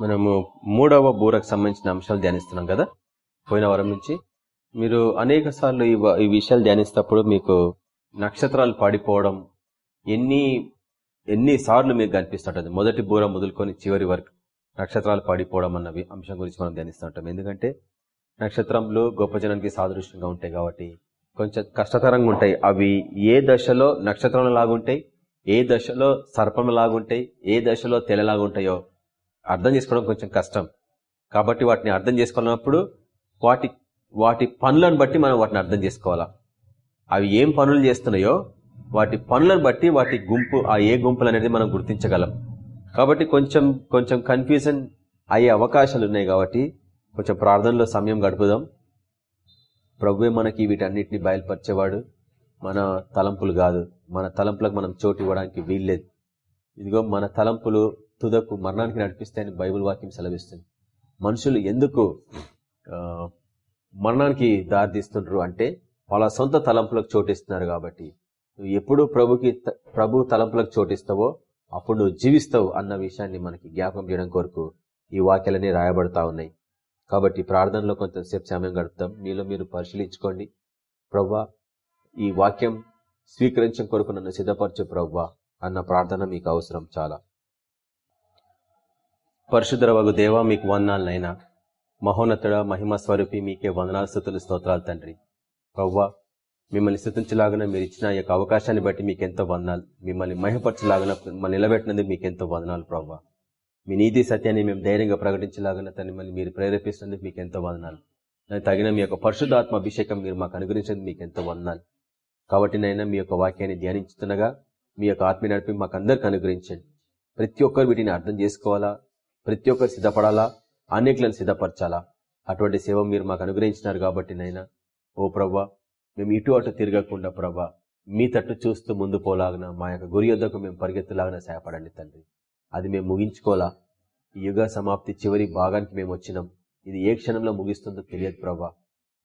మనము మూడవ బూరకు సంబంధించిన అంశాలు ధ్యానిస్తున్నాం కదా? పోయిన వారం నుంచి మీరు అనేక సార్లు ఈ వ- ఈ విషయాలు ధ్యానిస్తప్పుడు మీకు నక్షత్రాలు పాడిపోవడం ఎన్ని ఎన్ని సార్లు మీకు కనిపిస్తుంటుంది? మొదటి బూర మొదలుకొని చివరి వరకు నక్షత్రాలు పాడిపోవడం అన్న అంశం గురించి మనం ధ్యానిస్తుంటాం ఎందుకంటే నక్షత్రంలో గొప్ప జనానికి సాదృశ్యంగా ఉంటాయి కాబట్టి కొంచెం కష్టతరంగా ఉంటాయి. అవి ఏ దశలో నక్షత్రం లాగుంటాయి ఏ దశలో సర్పం లాగుంటాయి ఏ దశలో తెల్లలాగుంటాయో అర్థం చేసుకోవడం కొంచెం కష్టం. కాబట్టి వాటిని అర్థం చేసుకున్నప్పుడు వాటి వాటి పనులను బట్టి మనం వాటిని అర్థం చేసుకోవాలా. అవి ఏం పనులు చేస్తున్నాయో వాటి పనులను బట్టి వాటి గుంపు ఆ ఏ గుంపులు అనేది మనం గుర్తించగలం. కాబట్టి కొంచెం కొంచెం కన్ఫ్యూజన్ అయ్యే అవకాశాలు ఉన్నాయి కాబట్టి కొంచెం ప్రార్థనలో సమయం గడుపుదాం. ప్రభువే మనకి వీటన్నిటిని బయలుపరిచేవాడు. మన తలంపులు కాదు. మన తలంపులకు మనం చోటు ఇవ్వడానికి వీల్లేదు. ఇదిగో మన తలంపులు తుదకు మరణానికి నడిపిస్తాయని బైబిల్ వాక్యం సెలవిస్తుంది. మనుషులు ఎందుకు మరణానికి దారితీస్తుండ్రు అంటే వాళ్ళ సొంత తలంపులకు చోటిస్తున్నారు కాబట్టి. నువ్వు ఎప్పుడు ప్రభుకి ప్రభు తలంపులకు చోటిస్తావో అప్పుడు నువ్వు జీవిస్తావు అన్న విషయాన్ని మనకి జ్ఞాపకం చేయడం కొరకు ఈ వాక్యాలన్నీ రాయబడతా ఉన్నాయి. కాబట్టి ప్రార్థనలో కొంతసేపు సమయం గడుపుతాం మీలో మీరు పరిశీలించుకోండి. ప్రవ్వా ఈ వాక్యం స్వీకరించడం కొరకు నన్ను సిద్ధపరచు ప్రవ్వా అన్న ప్రార్థన మీకు అవసరం చాలా. పరిశుద్ధరవగు దేవ మీకు వందనాలనైనా. మహోన్నతుడ మహిమ స్వరూపి మీకే వందనాలు స్థుతులు స్తోత్రాలు తండ్రి. ప్రవ్వా మిమ్మల్ని స్థుతించలాగిన మీరు ఇచ్చిన యొక్క అవకాశాన్ని బట్టి మీకు ఎంతో వందనాలు. మిమ్మల్ని మహిపరచలాగిన మిమ్మల్ని నిలబెట్టినందుకు మీకు ఎంతో వందనాలు ప్రవ్వా. మీ నీతి సత్యాన్ని మేము ధైర్యంగా ప్రకటించలాగిన తను మళ్ళీ మీరు ప్రేరేపిస్తున్నందుకు మీకు ఎంతో వందనాలు. దానికి తగిన మీ యొక్క పరిశుద్ధాత్మ అభిషేకం మీరు మాకు అనుగ్రహించేందుకు మీకు ఎంతో వందనాలు. కాబట్టి నైనా మీ యొక్క వాక్యాన్ని ధ్యానించుతుండగా మీ యొక్క ఆత్మీయ నడిపి మాకు అందరికి అనుగ్రహించండి. ప్రతి ఒక్కరు వీటిని అర్థం చేసుకోవాలా? ప్రతి ఒక్కరు సిద్ధపడాలా? అనేకులను సిద్ధపరచాలా? అటువంటి సేవ మీరు మాకు అనుగ్రహించినారు కాబట్టి నైనా. ఓ ప్రవ్వా మేము ఇటు అటు తిరగకుండా ప్రభా మీ తట్టు చూస్తూ ముందు పోలాగిన మా యొక్క గురి యొద్దకు మేము పరిగెత్తులాగిన సహాయపడండి తండ్రి. అది మేము ముగించుకోలా యుగ సమాప్తి చివరి భాగానికి మేము వచ్చినాం. ఇది ఏ క్షణంలో ముగిస్తుందో తెలియదు ప్రభా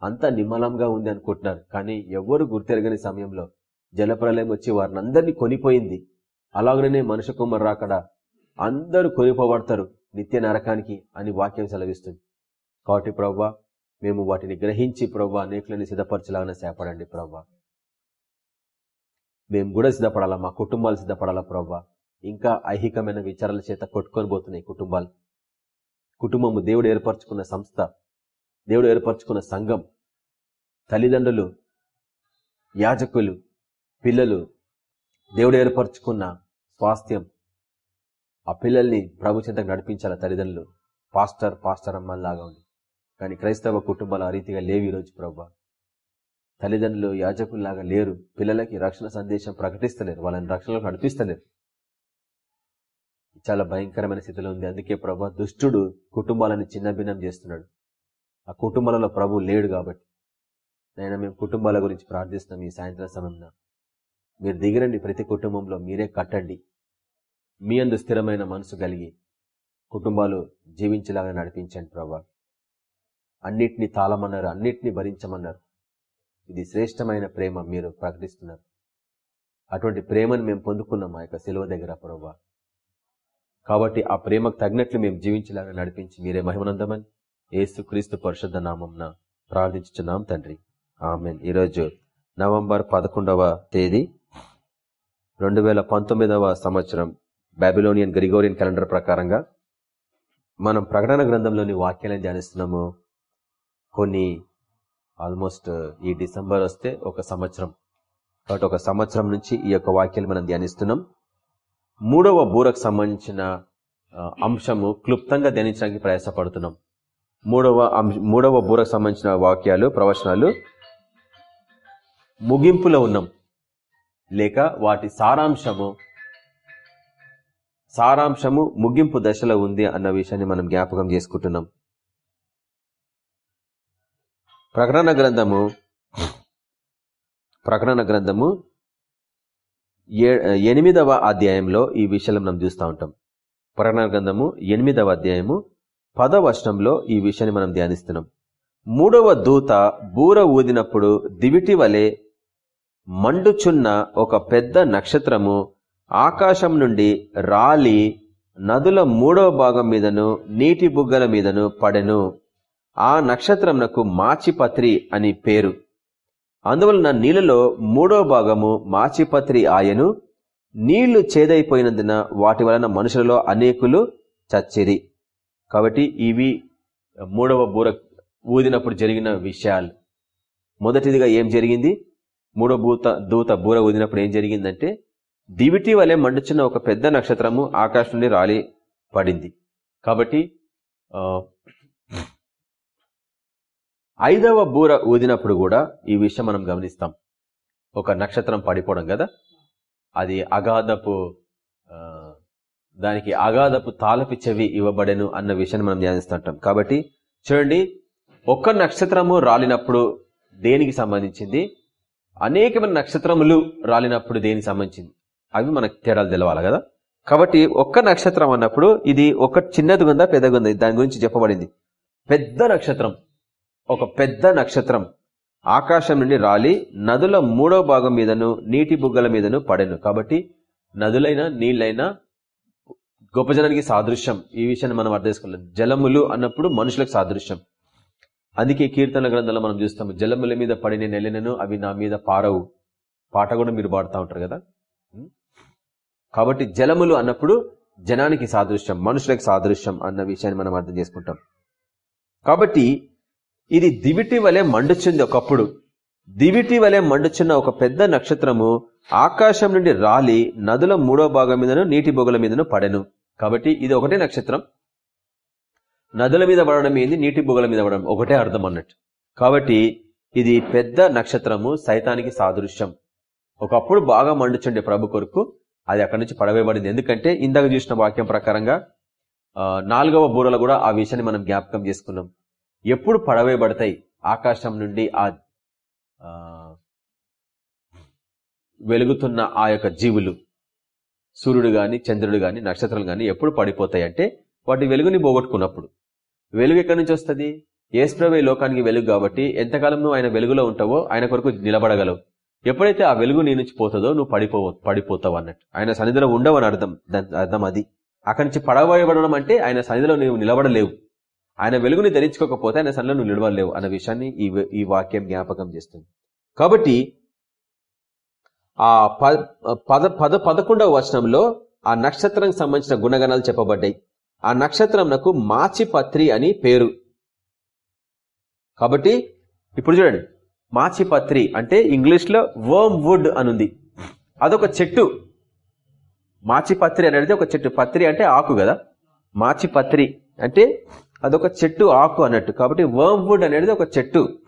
అంతా నిమ్మలంగా ఉంది అనుకుంటున్నారు. కానీ ఎవ్వరు గుర్తెరగని సమయంలో జలప్రలయం వచ్చి వారిని అందరినీ కొనిపోయింది. అలాగనే మనుషు కుమారు రాకడ అందరూ కొనిపోబడతారు. నిత్య నరకానికి అని వాక్యం సెలవిస్తుంది. కాబట్టి ప్రవ్వా మేము వాటిని గ్రహించి ప్రవ్వా అనేకులని సిద్ధపరచలాగానే సేపడండి ప్రవ్వా మేము కూడా సిద్ధపడాలా మా కుటుంబాలు సిద్ధపడాలా ప్రవ్వా ఇంకా ఐహికమైన విచారాల చేత కొట్టుకొని పోతున్నాయి కుటుంబాలు. కుటుంబము దేవుడు ఏర్పరచుకున్న సంస్థ దేవుడు ఏర్పరచుకున్న సంఘం తల్లిదండ్రులు యాజకులు పిల్లలు దేవుడు ఏర్పరచుకున్న స్వాస్థ్యం ఆ పిల్లల్ని ప్రభు చెంతకు నడిపించాల తల్లిదండ్రులు. పాస్టర్ పాస్టర్ అమ్మలాగా ఉంది కానీ క్రైస్తవ కుటుంబాలు ఆ రీతిగా లేవు ఈరోజు ప్రభా. తల్లిదండ్రులు యాజకుల్లాగా లేరు. పిల్లలకి రక్షణ సందేశం ప్రకటిస్తలేరు. వాళ్ళని రక్షణలో నడిపిస్తలేరు. చాలా భయంకరమైన స్థితిలో ఉంది. అందుకే ప్రభా దుష్టుడు కుటుంబాలను చిన్నభిన్నం చేస్తున్నాడు. ఆ కుటుంబాలలో ప్రభు లేడు కాబట్టి. నేను మేము కుటుంబాల గురించి ప్రార్థిస్తున్నాం ఈ సాయంత్రం సమయంలో. మీరు దిగిరండి ప్రతి కుటుంబంలో. మీరే కట్టండి. మీ అందు స్థిరమైన మనసు కలిగి కుటుంబాలు జీవించేలాగా నడిపించండి ప్రభా. అన్నిటినీ తాళమన్నారు అన్నిటినీ భరించమన్నారు. ఇది శ్రేష్టమైన ప్రేమ మీరు ప్రకటిస్తున్నారు. అటువంటి ప్రేమను మేము పొందుకున్నాం ఆ యొక్క సెలవు దగ్గర ప్రభా. కాబట్టి ఆ ప్రేమకు తగినట్లు మేము జీవించేలాగా నడిపించి మీరే మహిమనందమని ఏసు క్రీస్తు పరిశుద్ధ నామంన ప్రార్థించుచున్నాం తండ్రి. ఆమెన్. ఈరోజు నవంబర్ పదకొండవ తేదీ రెండు వేల పంతొమ్మిదవ సంవత్సరం. బాబిలోనియన్ గ్రిగోరియన్ క్యాలెండర్ ప్రకారంగా మనం ప్రకటన గ్రంథంలోని వాక్యాలను ధ్యానిస్తున్నాము. కొన్ని ఆల్మోస్ట్ ఈ డిసెంబర్ వస్తే ఒక సంవత్సరం. కాబట్టి ఒక సంవత్సరం నుంచి ఈ యొక్క వాక్యాలు మనం ధ్యానిస్తున్నాం. మూడవ బూరకు సంబంధించిన అంశము క్లుప్తంగా ధ్యానించడానికి ప్రయాసపడుతున్నాం. మూడవ మూడవ బూరకు సంబంధించిన వాక్యాలు ప్రవచనాలు ముగింపులో ఉన్నాం. లేక వాటి సారాంశము సారాంశము ముగింపు దశలో ఉంది అన్న విషయాన్ని మనం జ్ఞాపకం చేసుకుంటున్నాం. ప్రకటన గ్రంథము ప్రకటన గ్రంథము ఏ- ఎనిమిదవ అధ్యాయంలో ఈ విషయాలు మనం చూస్తూ ఉంటాం. ప్రకటన గ్రంథము ఎనిమిదవ అధ్యాయము పదవర్షంలో ఈ విషయాన్ని మనం ధ్యానిస్తున్నాం. మూడవ దూత బూర ఊదినప్పుడు దివిటి వలె మండుచున్న ఒక పెద్ద నక్షత్రము ఆకాశం నుండి రాలి నదుల మూడవ భాగం మీదను నీటి బుగ్గల మీదను పడెను. ఆ నక్షత్రంనకు మాచిపత్రి అని పేరు. అందువలన నీళ్ళలో మూడో భాగము మాచిపత్రి ఆయను. నీళ్ళు చేదైపోయినందున వాటి వలన మనుషులలో అనేకులు చచ్చిరి. కాబట్టి ఇవి మూడవ బూర ఊదినప్పుడు జరిగిన విషయాలు. మొదటిదిగా ఏం జరిగింది? మూడో భూత దూత బూర ఊదినప్పుడు ఏం జరిగిందంటే దివిటి వలె మండుచున్న ఒక పెద్ద నక్షత్రము ఆకాశం నుండి రాలి పడింది. కాబట్టి ఐదవ బూర ఊదినప్పుడు కూడా ఈ విషయం మనం గమనిస్తాం. ఒక నక్షత్రం పడిపోవడం కదా? అది అగాధపు దానికి అగాధపు తాలపి చెవి ఇవ్వబడెను అన్న విషయాన్ని మనం ధ్యానిస్తుంటాం. కాబట్టి చూడండి ఒక్క నక్షత్రము రాలినప్పుడు దేనికి సంబంధించింది? అనేకమైన నక్షత్రములు రాలినప్పుడు దేనికి సంబంధించింది? అవి మనకు తేడాలు తెలవాలి కదా? కాబట్టి ఒక్క నక్షత్రం అన్నప్పుడు ఇది ఒక చిన్నది ఉందా పెద్దగా ఉంది? దాని గురించి చెప్పబడింది. పెద్ద నక్షత్రం. ఒక పెద్ద నక్షత్రం. ఆకాశం నుండి రాలి నదుల మూడో భాగం మీదను నీటి బుగ్గల మీదను పడెను. కాబట్టి నదులైనా నీళ్ళైనా గొప్ప జనానికి సాదృశ్యం. ఈ విషయాన్ని మనం అర్థం చేసుకోవాలి జలములు అన్నప్పుడు మనుషులకు సాదృశ్యం. అందుకే కీర్తన గ్రంథంలో మనం చూస్తాము జలముల మీద పడిన నెలనను అవి నా మీద పారవు. పాట కూడా మీరు పాడుతూ ఉంటారు కదా? కాబట్టి జలములు అన్నప్పుడు జనానికి సాదృశ్యం మనుషులకు సాదృశ్యం అన్న విషయాన్ని మనం అర్థం చేసుకుంటాం. కాబట్టి ఇది దివిటి వలె మండుచుంది ఒకప్పుడు. దివిటి వలె మండుచున్న ఒక పెద్ద నక్షత్రము ఆకాశం నుండి రాలి నదుల మూడో భాగం మీదను నీటి బొగల మీదను పడెను. కాబట్టి ఇది ఒకటే నక్షత్రం. నదుల మీద పడడం ఏంది? నీటి బొగల మీద పడడం. ఒకటే అర్థం అన్నట్టు. కాబట్టి ఇది పెద్ద నక్షత్రము సైతానికి సాదృశ్యం. ఒకప్పుడు బాగా మండుచుండే ప్రభు కొరకు అది అక్కడి నుంచి పడవేయబడింది. ఎందుకంటే ఇందాక చూసిన వాక్యం ప్రకారంగా నాలుగవ బూరలో కూడా ఆ విషయాన్ని మనం జ్ఞాపకం చేసుకున్నాం. ఎప్పుడు పడవేయబడతాయి? ఆకాశం నుండి ఆ వెలుగుతున్న ఆ యొక్క జీవులు. సూర్యుడు గాని చంద్రుడు గాని నక్షత్రాలు గాని ఎప్పుడు పడిపోతాయి? అంటే వాటి వెలుగుని పోగొట్టుకున్నప్పుడు. వెలుగు ఎక్కడి నుంచి వస్తుంది? ఏసుప్రవే లోకానికి వెలుగు కాబట్టి ఎంతకాలం నువ్వు ఆయన వెలుగులో ఉంటావో ఆయన కొరకు నిలబడగలవు. ఎప్పుడైతే ఆ వెలుగు నీ నుంచి పోతుందో నువ్వు పడిపో పడిపోతావు అన్నట్టు. ఆయన సన్నిధిలో ఉండవని అర్థం. అర్థం అది. అక్కడి నుంచి పడవేయబడడం అంటే ఆయన సన్నిధిలో నువ్వు నిలబడలేవు. ఆయన వెలుగుని ధరించుకోకపోతే ఆయన సన్నిలో నువ్వు నిలబడలేవు అన్న విషయాన్ని ఈ ఈ వాక్యం జ్ఞాపకం చేస్తుంది. కాబట్టి ఆ పద పద పదకొండవ వచనంలో ఆ నక్షత్రం సంబంధించిన గుణగణాలు చెప్పబడ్డాయి. ఆ నక్షత్రం నాకు మాచిపత్రి అని పేరు. కాబట్టి ఇప్పుడు చూడండి. మాచిపత్రి అంటే ఇంగ్లీష్లో వర్మ్ వుడ్ అనుంది. అదొక చెట్టు. మాచిపత్రి అనేది ఒక చెట్టు. పత్రి అంటే ఆకు కదా? మాచిపత్రి అంటే అదొక చెట్టు ఆకు అన్నట్టు. కాబట్టి వర్మ్ వుడ్ అనేది ఒక చెట్టు.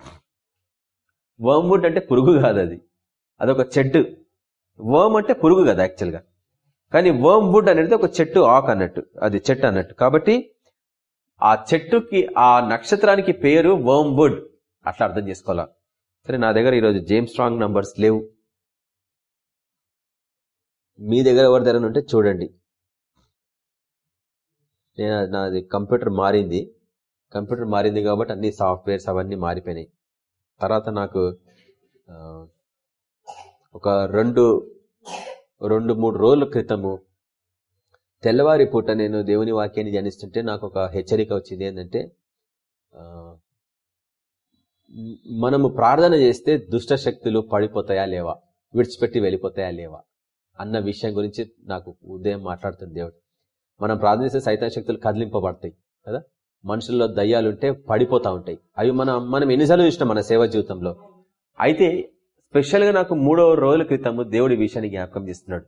వర్మ్ వుడ్ అంటే పురుగు కాదు అది. అదొక చెట్టు. వర్మ్ అంటే పురుగు కదా యాక్చువల్గా. కానీ వర్మ్ వుడ్ అనేది ఒక చెట్టు ఆకు అన్నట్టు. అది చెట్టు అన్నట్టు. కాబట్టి ఆ చెట్టుకి ఆ నక్షత్రానికి పేరు వర్మ్ వుడ్. అట్లా అర్థం చేసుకోవాలా? సరే నా దగ్గర ఈరోజు జేమ్ స్ట్రాంగ్ నంబర్స్ లేవు. మీ దగ్గర ఎవరి దగ్గర ఉంటే చూడండి. నేను నాది కంప్యూటర్ మారింది. కంప్యూటర్ మారింది కాబట్టి అన్ని సాఫ్ట్వేర్స్ అవన్నీ మారిపోయినాయి. తర్వాత నాకు ఒక రెండు రెండు మూడు రోజుల క్రితము తెల్లవారి పూట నేను దేవుని వాక్యాన్ని ధ్యానిస్తుంటే నాకు ఒక హెచ్చరిక వచ్చింది ఏంటంటే మనము ప్రార్థన చేస్తే దుష్ట శక్తులు పడిపోతాయా లేవా? విడిచిపెట్టి వెళ్ళిపోతాయా లేవా? అన్న విషయం గురించి నాకు ఉదయం మాట్లాడుతుంది దేవుడు. మనం ప్రార్థిస్తే సైతాన్ శక్తులు కదిలింపబడతాయి కదా? మనుషుల్లో దయ్యాలుంటే పడిపోతా ఉంటాయి. అవి మనం మనం ఎన్నిసార్లు చూసినాం మన సేవ జీవితంలో. అయితే స్పెషల్గా నాకు మూడో రోజుల క్రితము దేవుడి విషయాన్ని జ్ఞాపకం చేస్తున్నాడు.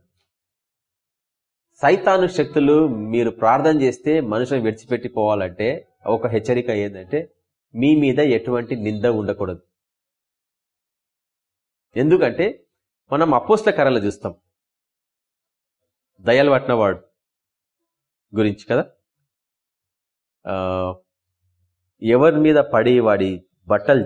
సైతాను శక్తులు మీరు ప్రార్థన చేస్తే మనుషులను విడిచిపెట్టి పోవాలంటే ఒక హెచ్చరిక ఏంటంటే మీ మీద ఎటువంటి నింద ఉండకూడదు. ఎందుకంటే మనం అపోస్ల కర్రలు చూస్తాం. దయాలు పట్టినవాడు గురించి కదా? ఎవరి మీద పడి వాడి బట్టలు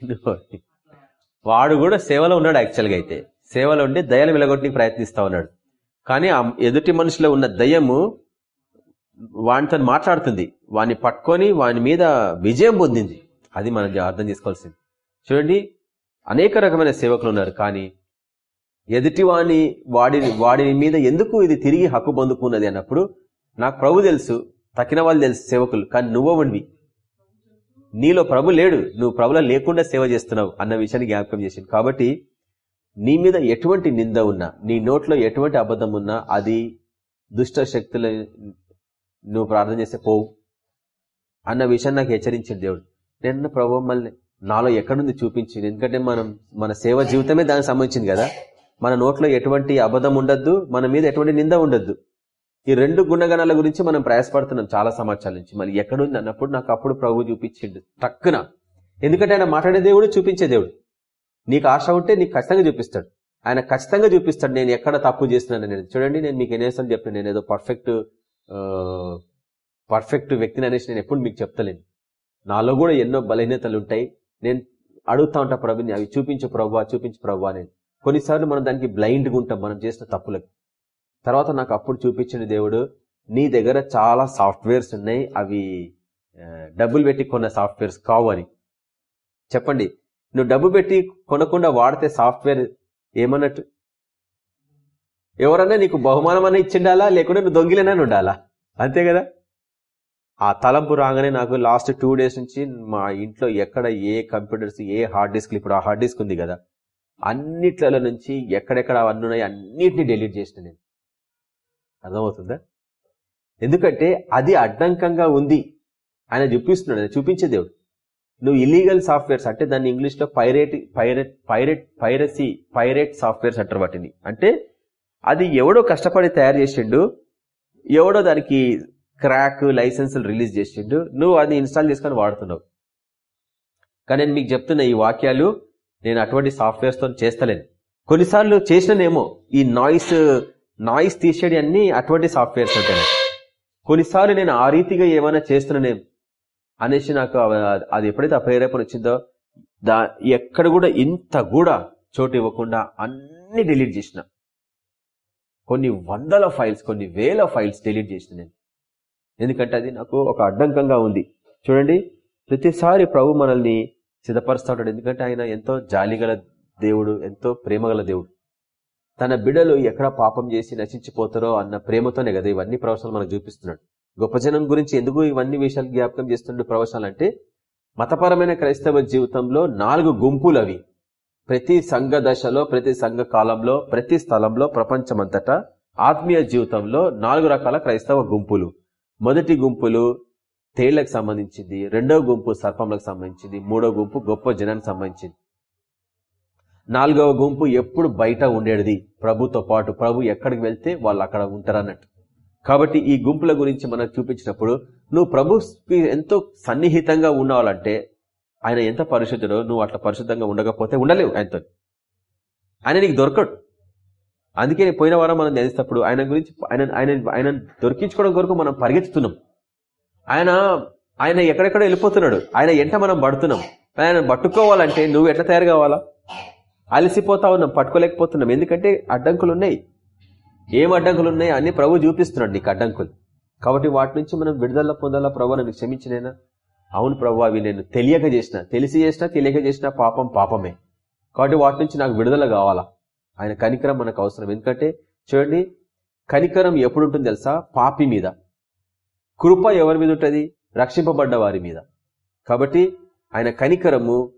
వాడు కూడా సేవలో ఉన్నాడు యాక్చువల్గా అయితే. సేవలో ఉండి దయలు వెలగొట్టడానికి ప్రయత్నిస్తా ఉన్నాడు. కానీ ఎదుటి మనిషిలో ఉన్న దయ్యము వానితో మాట్లాడుతుంది. వాడిని పట్టుకొని వాని మీద విజయం పొందింది. అది మనం అర్థం చేసుకోవాల్సింది. చూడండి అనేక రకమైన సేవకులు ఉన్నారు. కానీ ఎదుటి వాణి వాడి వాడి మీద ఎందుకు ఇది తిరిగి హక్కు పొందుకున్నది అన్నప్పుడు నాకు ప్రభు తెలుసు తక్కిన వాళ్ళు తెలుసు సేవకులు కానీ నువ్వవండి నీలో ప్రభు లేడు నువ్వు ప్రభులో లేకుండా సేవ చేస్తున్నావు అన్న విషయాన్ని జ్ఞాపకం చేసింది. కాబట్టి నీ మీద ఎటువంటి నింద ఉన్నా నీ నోట్లో ఎటువంటి అబద్ధం ఉన్నా అది దుష్ట శక్తులు నువ్వు ప్రార్థన చేస్తే పోవు అన్న విషయాన్ని నాకు హెచ్చరించాడు దేవుడు. నేను ప్రభు మళ్ళీ నాలో ఎక్కడుంది చూపించింది ఎందుకంటే మనం మన సేవ జీవితమే దానికి సంబంధించింది కదా. మన నోట్లో ఎటువంటి అబద్ధం ఉండద్దు మన మీద ఎటువంటి నింద ఉండద్దు. ఈ రెండు గుణగణాల గురించి మనం ప్రయాసపడుతున్నాం చాలా సంవత్సరాల నుంచి. మరి ఎక్కడుంది అన్నప్పుడు నాకు అప్పుడు ప్రభు చూపించిండు. టక్కున. ఎందుకంటే ఆయన మాట్లాడే దేవుడు చూపించే దేవుడు. నీకు ఆశ ఉంటే నీకు ఖచ్చితంగా చూపిస్తాడు. ఆయన ఖచ్చితంగా చూపిస్తాడు నేను ఎక్కడ తప్పు చేస్తున్నాను అనేది. చూడండి నేను మీకు ఎన్నిసార్లు చెప్పిన నేను ఏదో పర్ఫెక్ట్ పర్ఫెక్ట్ వ్యక్తిని అనేసి నేను ఎప్పుడు మీకు చెప్తలేను. నాలో కూడా ఎన్నో బలహీనతలు ఉంటాయి. నేను అడుగుతా ఉంటా ప్రభుని అవి చూపించు ప్రభు చూపించు ప్రభు నేను కొన్నిసార్లు మనం దానికి బ్లైండ్గా ఉంటాం మనం చేసిన తప్పులకు. తర్వాత నాకు అప్పుడు చూపించిన దేవుడు నీ దగ్గర చాలా సాఫ్ట్వేర్స్ ఉన్నాయి అవి డబ్బులు పెట్టి కొన్న సాఫ్ట్వేర్స్ కావు అని. చెప్పండి నువ్వు డబ్బు పెట్టి కొనకుండా వాడితే సాఫ్ట్వేర్ ఏమన్నట్టు? ఎవరన్నా నీకు బహుమానం అన్న ఇచ్చిండాలా? లేకుంటే నువ్వు దొంగిలేనని ఉండాలా? అంతే కదా? ఆ తలంపు రాగానే నాకు లాస్ట్ టూ డేస్ నుంచి మా ఇంట్లో ఎక్కడ ఏ కంప్యూటర్స్ ఏ హార్డ్ డిస్క్లు ఇప్పుడు ఆ హార్డ్ డిస్క్ ఉంది కదా అన్నిట్లలో నుంచి ఎక్కడెక్కడ అవన్నీ ఉన్నాయి అన్నిటిని డెలీట్ చేసిన నేను. అర్థమవుతుందా? ఎందుకంటే అది అడ్డంకంగా ఉంది ఆయన చూపిస్తున్నాడు చూపించే దేవుడు. నువ్వు ఇలీగల్ సాఫ్ట్వేర్స్ అంటే దాన్ని ఇంగ్లీష్లో pirate pirate pirate piracy pirate softwares అంటారు వాటిని. అంటే అది ఎవడో కష్టపడి తయారు చేసిండు ఎవడో దానికి క్రాక్ లైసెన్సులు రిలీజ్ చేసిండు నువ్వు అది ఇన్స్టాల్ చేసుకొని వాడుతున్నావు. కానీ నేను మీకు చెప్తున్న ఈ వాక్యాలు నేను అటువంటి సాఫ్ట్వేర్స్తో చేస్తలేను. కొన్నిసార్లు చేసిననేమో ఈ నాయిస్ నాయిస్ తీసేది అన్ని అటువంటి సాఫ్ట్వేర్స్ ఉంటాయి కొన్నిసార్లు నేను ఆ రీతిగా ఏమైనా చేస్తున్నానేమో అనేసి నాకు అది ఎప్పుడైతే ఆ ప్రేరేపణ వచ్చిందో దా ఎక్కడ కూడా ఇంత కూడా చోటు ఇవ్వకుండా అన్ని డిలీట్ చేసిన. కొన్ని వందల ఫైల్స్ కొన్ని వేల ఫైల్స్ డిలీట్ చేసిన నేను. ఎందుకంటే అది నాకు ఒక అడ్డంకంగా ఉంది. చూడండి ప్రతిసారి ప్రభు మనల్ని సిద్ధపరుస్తూ ఉంటాడు. ఎందుకంటే ఆయన ఎంతో జాలిగల దేవుడు ఎంతో ప్రేమగల దేవుడు. తన బిడలు ఎక్కడ పాపం చేసి నశించిపోతారో అన్న ప్రేమతోనే కదా ఇవన్నీ ప్రవచనాలు మనకు చూపిస్తున్నాడు. గొప్ప జనం గురించి ఎందుకు ఇవన్నీ విషయాలు జ్ఞాపకం చేస్తుండే ప్రవచనాలు అంటే మతపరమైన క్రైస్తవ జీవితంలో నాలుగు గుంపులు అవి ప్రతి సంఘ దశలో ప్రతి సంఘ కాలంలో ప్రతి స్థలంలో ప్రపంచమంతటా ఆత్మీయ జీవితంలో నాలుగు రకాల క్రైస్తవ గుంపులు. మొదటి గుంపులు తేళ్ళకు సంబంధించింది రెండో గుంపు సర్పంలకు సంబంధించింది మూడో గుంపు గొప్ప జనానికి సంబంధించింది. నాలుగవ గుంపు ఎప్పుడు బయట ఉండేది. ప్రభుతో పాటు ప్రభు ఎక్కడికి వెళ్తే వాళ్ళు అక్కడ ఉంటారన్నట్టు. కాబట్టి ఈ గుంపుల గురించి మనకు చూపించినప్పుడు నువ్వు ప్రభు ఎంతో సన్నిహితంగా ఉండాలంటే ఆయన ఎంత పరిశుద్ధుడో నువ్వు అట్లా పరిశుద్ధంగా ఉండకపోతే ఉండలేవు ఆయనతో. ఆయన నీకు దొరకడు. అందుకే పోయిన వారం మనం ధ్యానిస్తప్పుడు ఆయన గురించి ఆయన ఆయన ఆయన దొరికించుకోవడం కొరకు మనం పరిగెత్తుతున్నాం. ఆయన ఆయన ఎక్కడెక్కడ వెళ్ళిపోతున్నాడు. ఆయన ఎంట మనం పడుతున్నాం. ఆయన పట్టుకోవాలంటే నువ్వు ఎట్లా తయారు కావాలా? అలసిపోతా ఉన్నాం పట్టుకోలేకపోతున్నాం ఎందుకంటే అడ్డంకులు ఉన్నాయి ఏం అడ్డంకులు ఉన్నాయి అన్ని ప్రభు చూపిస్తున్నాడు నీకు అడ్డంకులు. కాబట్టి వాటి నుంచి మనం విడుదల పొందాలా ప్రభు నన్ను క్షమించినైనా అవును ప్రభు అవి నేను తెలియక చేసిన తెలిసి చేసినా తెలియక చేసిన పాపం పాపమే. కాబట్టి వాటి నుంచి నాకు విడుదల కావాలా? ఆయన కనికరం మనకు అవసరం. ఎందుకంటే చూడండి కనికరం ఎప్పుడు ఉంటుంది తెలుసా? పాపి మీద. కృప ఎవరి మీద ఉంటుంది? రక్షింపబడ్డ వారి మీద. కాబట్టి ఆయన కనికరము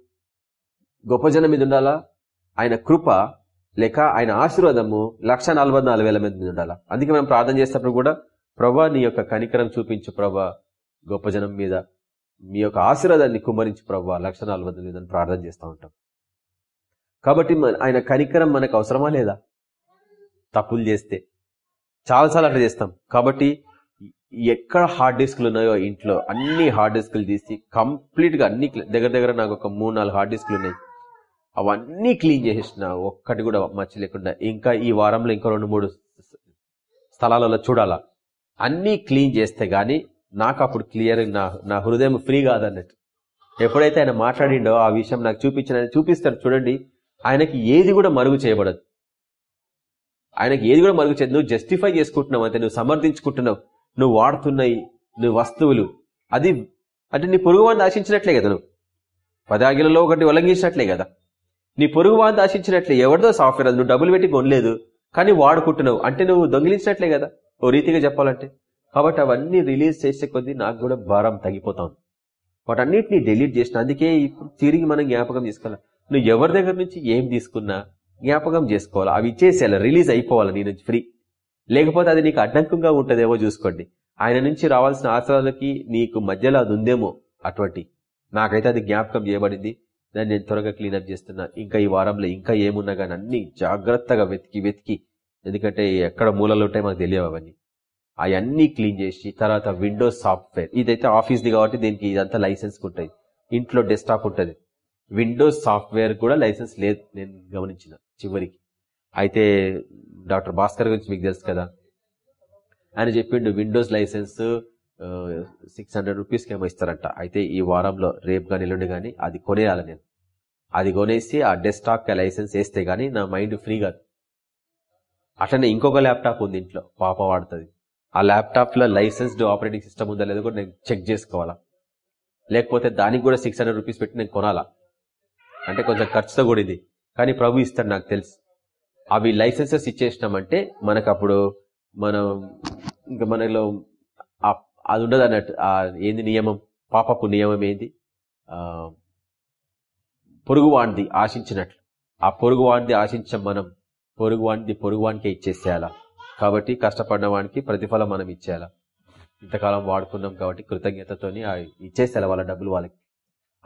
గొప్ప జనం మీద ఉండాలా? ఆయన కృప లేక ఆయన ఆశీర్వాదము లక్ష మంది ఉండాల? అందుకే మనం ప్రార్థన చేసేటప్పుడు కూడా ప్రభా నీ యొక్క కనికరం చూపించు ప్రభా గొప్ప జనం మీద. మీ యొక్క ఆశీర్వాదాన్ని కుమ్మరించు ప్రభా లక్ష మీద ప్రార్థన చేస్తూ ఉంటాం. కాబట్టి ఆయన కనికరం మనకు అవసరమా లేదా? తప్పులు చేస్తే. చాలాసార్లు అట్లా చేస్తాం. కాబట్టి ఎక్కడ హార్డ్ డిస్క్లు ఉన్నాయో ఇంట్లో అన్ని హార్డ్ డిస్క్లు తీసి కంప్లీట్గా అన్ని దగ్గర దగ్గర నాకు ఒక మూడు నాలుగు హార్డ్ డిస్క్లు ఉన్నాయి. అవన్నీ క్లీన్ చేసేసిన ఒక్కటి కూడా మచ్చ లేకుండా. ఇంకా ఈ వారంలో ఇంకా రెండు మూడు స్థలాలలో చూడాలా. అన్నీ క్లీన్ చేస్తే గానీ నాకు అప్పుడు క్లియర్ నా నా హృదయం ఫ్రీ కాదన్నట్టు. ఎప్పుడైతే ఆయన మాట్లాడిండో ఆ విషయం నాకు చూపించిన చూపిస్తాడు చూడండి. ఆయనకి ఏది కూడా మరుగు చేయబడదు. ఆయనకి ఏది కూడా మరుగు చేయదు. నువ్వు జస్టిఫై చేసుకుంటున్నావు అంతే నువ్వు సమర్థించుకుంటున్నావు. నువ్వు వాడుతున్నాయి నువ్వు వస్తువులు అది అంటే నీ పొరుగు వాడిని ఆశించినట్లే కదా నువ్వు. పదాగిలలో ఒకటి ఉల్లంఘించినట్లే కదా. నీ పొరుగు వాడిని ఆశించినట్లే ఎవరిదో సాఫ్ట్వేర్ అది నువ్వు డబ్బులు పెట్టి కొనలేదు కానీ వాడుకుంటున్నావు. అంటే నువ్వు దొంగిలించినట్లే కదా ఓ రీతిగా చెప్పాలంటే. కాబట్టి అవన్నీ రిలీజ్ చేసే కొద్దీ నాకు కూడా భారం తగ్గిపోతాం వాటన్నిటిని డిలీట్ చేసిన అందుకే ఇప్పుడు తిరిగి మనం జ్ఞాపకం చేసుకోవాలి. నువ్వు ఎవరి దగ్గర నుంచి ఏం తీసుకున్నా జ్ఞాపకం చేసుకోవాలి. అవి ఇచ్చేసేయాలి రిలీజ్ అయిపోవాలి నీ నుంచి ఫ్రీ. లేకపోతే అది నీకు అడ్డంకంగా ఉంటుందేమో చూసుకోండి. ఆయన నుంచి రావాల్సిన ఆశ్రయాలకి నీకు మధ్యలో అది ఉందేమో అటువంటి. నాకైతే అది జ్ఞాపకం చేయబడింది. దాన్ని నేను త్వరగా క్లీనప్ చేస్తున్నా. ఇంకా ఈ వారంలో ఇంకా ఏమున్నా కానీ అన్ని జాగ్రత్తగా వెతికి వెతికి. ఎందుకంటే ఎక్కడ మూలలు ఉంటాయి మాకు తెలియవు అవన్నీ. అవన్నీ క్లీన్ చేసి తర్వాత విండోస్ సాఫ్ట్వేర్ ఇదైతే ఆఫీస్ది కాబట్టి దీనికి ఇదంతా లైసెన్స్ ఉంటుంది ఇంట్లో డెస్క్టాప్ ఉంటుంది. విండోస్ సాఫ్ట్వేర్ కూడా లైసెన్స్ లేదు నేను గమనించిన చివరికి. అయితే డాక్టర్ భాస్కర్ గురించి మీకు తెలుసు కదా? ఆయన చెప్పిండు విండోస్ లైసెన్స్ సిక్స్ హండ్రెడ్ రూపీస్కి ఏమో ఇస్తారంట. అయితే ఈ వారంలో రేపు కానీ ఎల్లుండి కానీ అది కొనేయాలి నేను. అది కొనేసి ఆ డెస్క్టాప్ లైసెన్స్ వేస్తే గానీ నా మైండ్ ఫ్రీ కాదు అట్లనే ఇంకొక ల్యాప్టాప్ ఉంది ఇంట్లో పాప వాడుతుంది. ఆ ల్యాప్టాప్లో లైసెన్స్డ్ ఆపరేటింగ్ సిస్టమ్ ఉందా లేదో కూడా నేను చెక్ చేసుకోవాలా? లేకపోతే దానికి కూడా సిక్స్ హండ్రెడ్ రూపీస్ పెట్టి నేను కొనాలా? అంటే కొంచెం ఖర్చుతో కూడా ఇది కానీ ప్రభు ఇస్తాడు నాకు తెలుసు. అవి లైసెన్సెస్ ఇచ్చేసినామంటే మనకు అప్పుడు మనం ఇంకా మనలో అది ఉండదు అన్నట్టు. ఏంది నియమం? పాపపు నియమం ఏంది? ఆ ఆశించినట్లు. ఆ పొరుగువాడిది ఆశించం మనం. పొరుగువాడిది పొరుగువానికే ఇచ్చేసేయాలా? కాబట్టి కష్టపడిన వానికి ప్రతిఫలం మనం ఇచ్చేయాలా? ఇంతకాలం వాడుకున్నాం కాబట్టి కృతజ్ఞతతోని ఇచ్చేసేయాలి వాళ్ళ డబ్బులు వాళ్ళకి?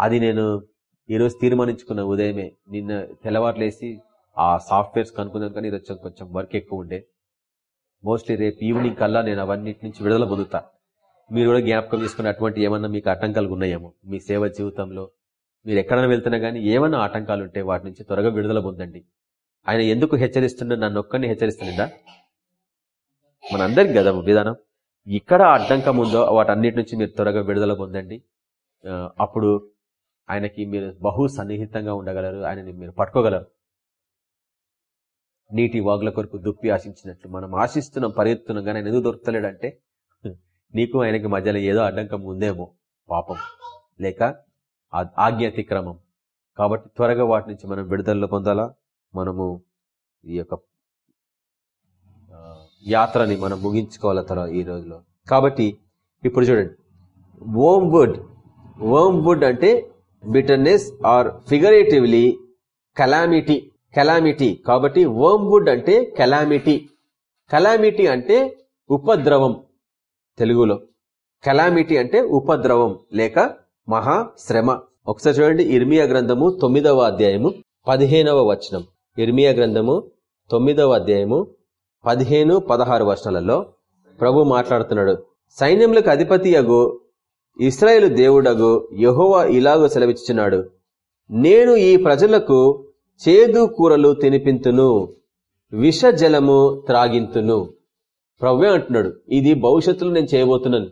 అది నేను ఈరోజు తీర్మానించుకున్న ఉదయమే. నిన్న తెల్లవారులేసి ఆ సాఫ్ట్వేర్స్ కనుక్కున్నాను కానీ ఈరోజు కొంచెం వర్క్ ఎక్కువ ఉండే. మోస్ట్లీ రేపు ఈవినింగ్ కల్లా నేను అవన్నిటి నుంచి విడుదల పొందుతా. మీరు కూడా జ్ఞాపకం చేసుకున్న అటువంటి ఏమన్నా మీకు ఆటంకాలు ఉన్నాయేమో? మీ సేవ జీవితంలో. మీరు ఎక్కడైనా వెళ్తున్నా కానీ ఏమన్నా ఆటంకాలు ఉంటే వాటి నుంచి త్వరగా విడుదల పొందండి. ఆయన ఎందుకు హెచ్చరిస్తుండో నన్ను ఒక్కరిని హెచ్చరిస్తుందా మనందరికి కదా విధానం. ఇక్కడ అడ్డంకం ఉందో వాటన్నిటి నుంచి మీరు త్వరగా విడుదల పొందండి. అప్పుడు ఆయనకి మీరు బహు సన్నిహితంగా ఉండగలరు. ఆయనని మీరు పట్టుకోగలరు. నీటి వాగుల కొరకు దుప్పి ఆశించినట్లు మనం ఆశిస్తున్నాం పరిగెత్తున్నాం. కానీ ఆయన ఎందుకు దొరుకుతలేడంటే నీకు ఆయనకి మధ్యలో ఏదో అడ్డంకం ఉందేమో పాపం. లేక ఆజ్ఞాతిక్రమం. కాబట్టి త్వరగా వాటి నుంచి మనం విడుదలలో పొందాలా? మనము ఈ యొక్క యాత్రని మనం ముగించుకోవాల తర్వాత ఈ రోజులో? కాబట్టి ఇప్పుడు చూడండి. ఓమ్ వుడ్ ఓమ్ వుడ్ అంటే bitterness or figuratively calamity calamity కాబట్టి ఓమ్ వుడ్ అంటే కెలామిటీ కలామిటీ అంటే ఉపద్రవం. తెలుగులో. కెలామిటీ అంటే ఉపద్రవం లేక మహా శ్రమ. ఒకసారి చూడండి ఇర్మియా గ్రంథము తొమ్మిదవ అధ్యాయము పదిహేనవ వచనం. ఇర్మియా గ్రంథము తొమ్మిదవ అధ్యాయము పదిహేను పదహారు వర్షాలలో ప్రభు మాట్లాడుతున్నాడు. సైన్యములకు అధిపతి అగు ఇస్రాయేల్ దేవుడగు యహోవా ఇలాగో సెలవిచ్చుచున్నాడు నేను ఈ ప్రజలకు చేదు కూరలు తినిపింతును విష జలము త్రాగింతును. ప్రవ్వే అంటున్నాడు ఇది భవిష్యత్తులో నేను చేయబోతున్నాను.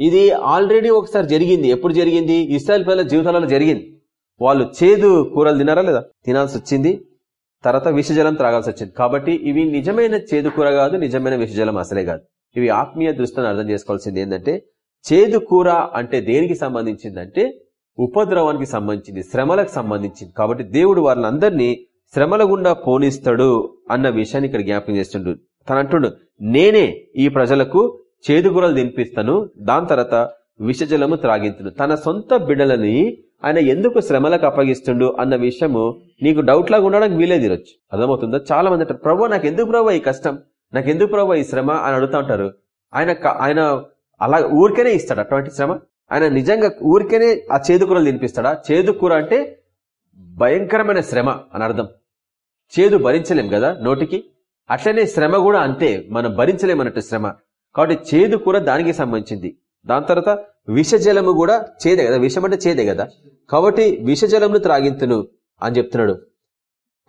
ఇది ఆల్రెడీ ఒకసారి జరిగింది. ఎప్పుడు జరిగింది? ఇస్రాయల్ పిల్లల జీవితాలలో జరిగింది. వాళ్ళు చేదు కూరలు తినారా లేదా? తినాల్సి వచ్చింది. తర్వాత విషజలం త్రాగాల్సి వచ్చింది. కాబట్టి ఇవి నిజమైన చేదు కూర కాదు నిజమైన విషజలం అసలే కాదు. ఇవి ఆత్మీయ దృష్టిని అర్థం చేసుకోవాల్సింది ఏంటంటే చేదు కూర అంటే దేనికి సంబంధించిందంటే ఉపద్రవానికి సంబంధించింది శ్రమలకు సంబంధించింది. కాబట్టి దేవుడు వాళ్ళందరినీ శ్రమల గుండా పోనిస్తాడు అన్న విషయాన్ని ఇక్కడ జ్ఞాపకం చేస్తుండు. తన అంటుండు నేనే ఈ ప్రజలకు చేదుగురలు తినిపిస్తాను. దాని తర్వాత విషజలము త్రాగించును. తన సొంత బిడ్డలని ఆయన ఎందుకు శ్రమలకు అప్పగిస్తుండు అన్న విషయము నీకు డౌట్ లాగా ఉండడానికి వీలే తీరొచ్చు అర్థమవుతుందా? చాలా మంది అంటారు ప్రభు నాకు ఎందుకు ప్రభు ఈ కష్టం? నాకు ఎందుకు ప్రభు ఈ శ్రమ? అని అడుగుతా ఉంటారు. ఆయన ఆయన అలా ఊరికేనే ఇస్తాడు అటువంటి శ్రమ? ఆయన నిజంగా ఊరికేనే ఆ చేదుకూరలు తినిపిస్తాడా? చేదుకూర అంటే భయంకరమైన శ్రమ అని అర్థం. చేదు భరించలేం కదా నోటికి? అట్లనే శ్రమ కూడా అంతే. మనం భరించలేమన్నట్టు శ్రమ. కాబట్టి చేదు కూడా దానికి సంబంధించింది. దాని తర్వాత విషజలము కూడా చేదే కదా. విషం అంటే చేదే కదా. కాబట్టి విషజలమును త్రాగింతును అని చెప్తున్నాడు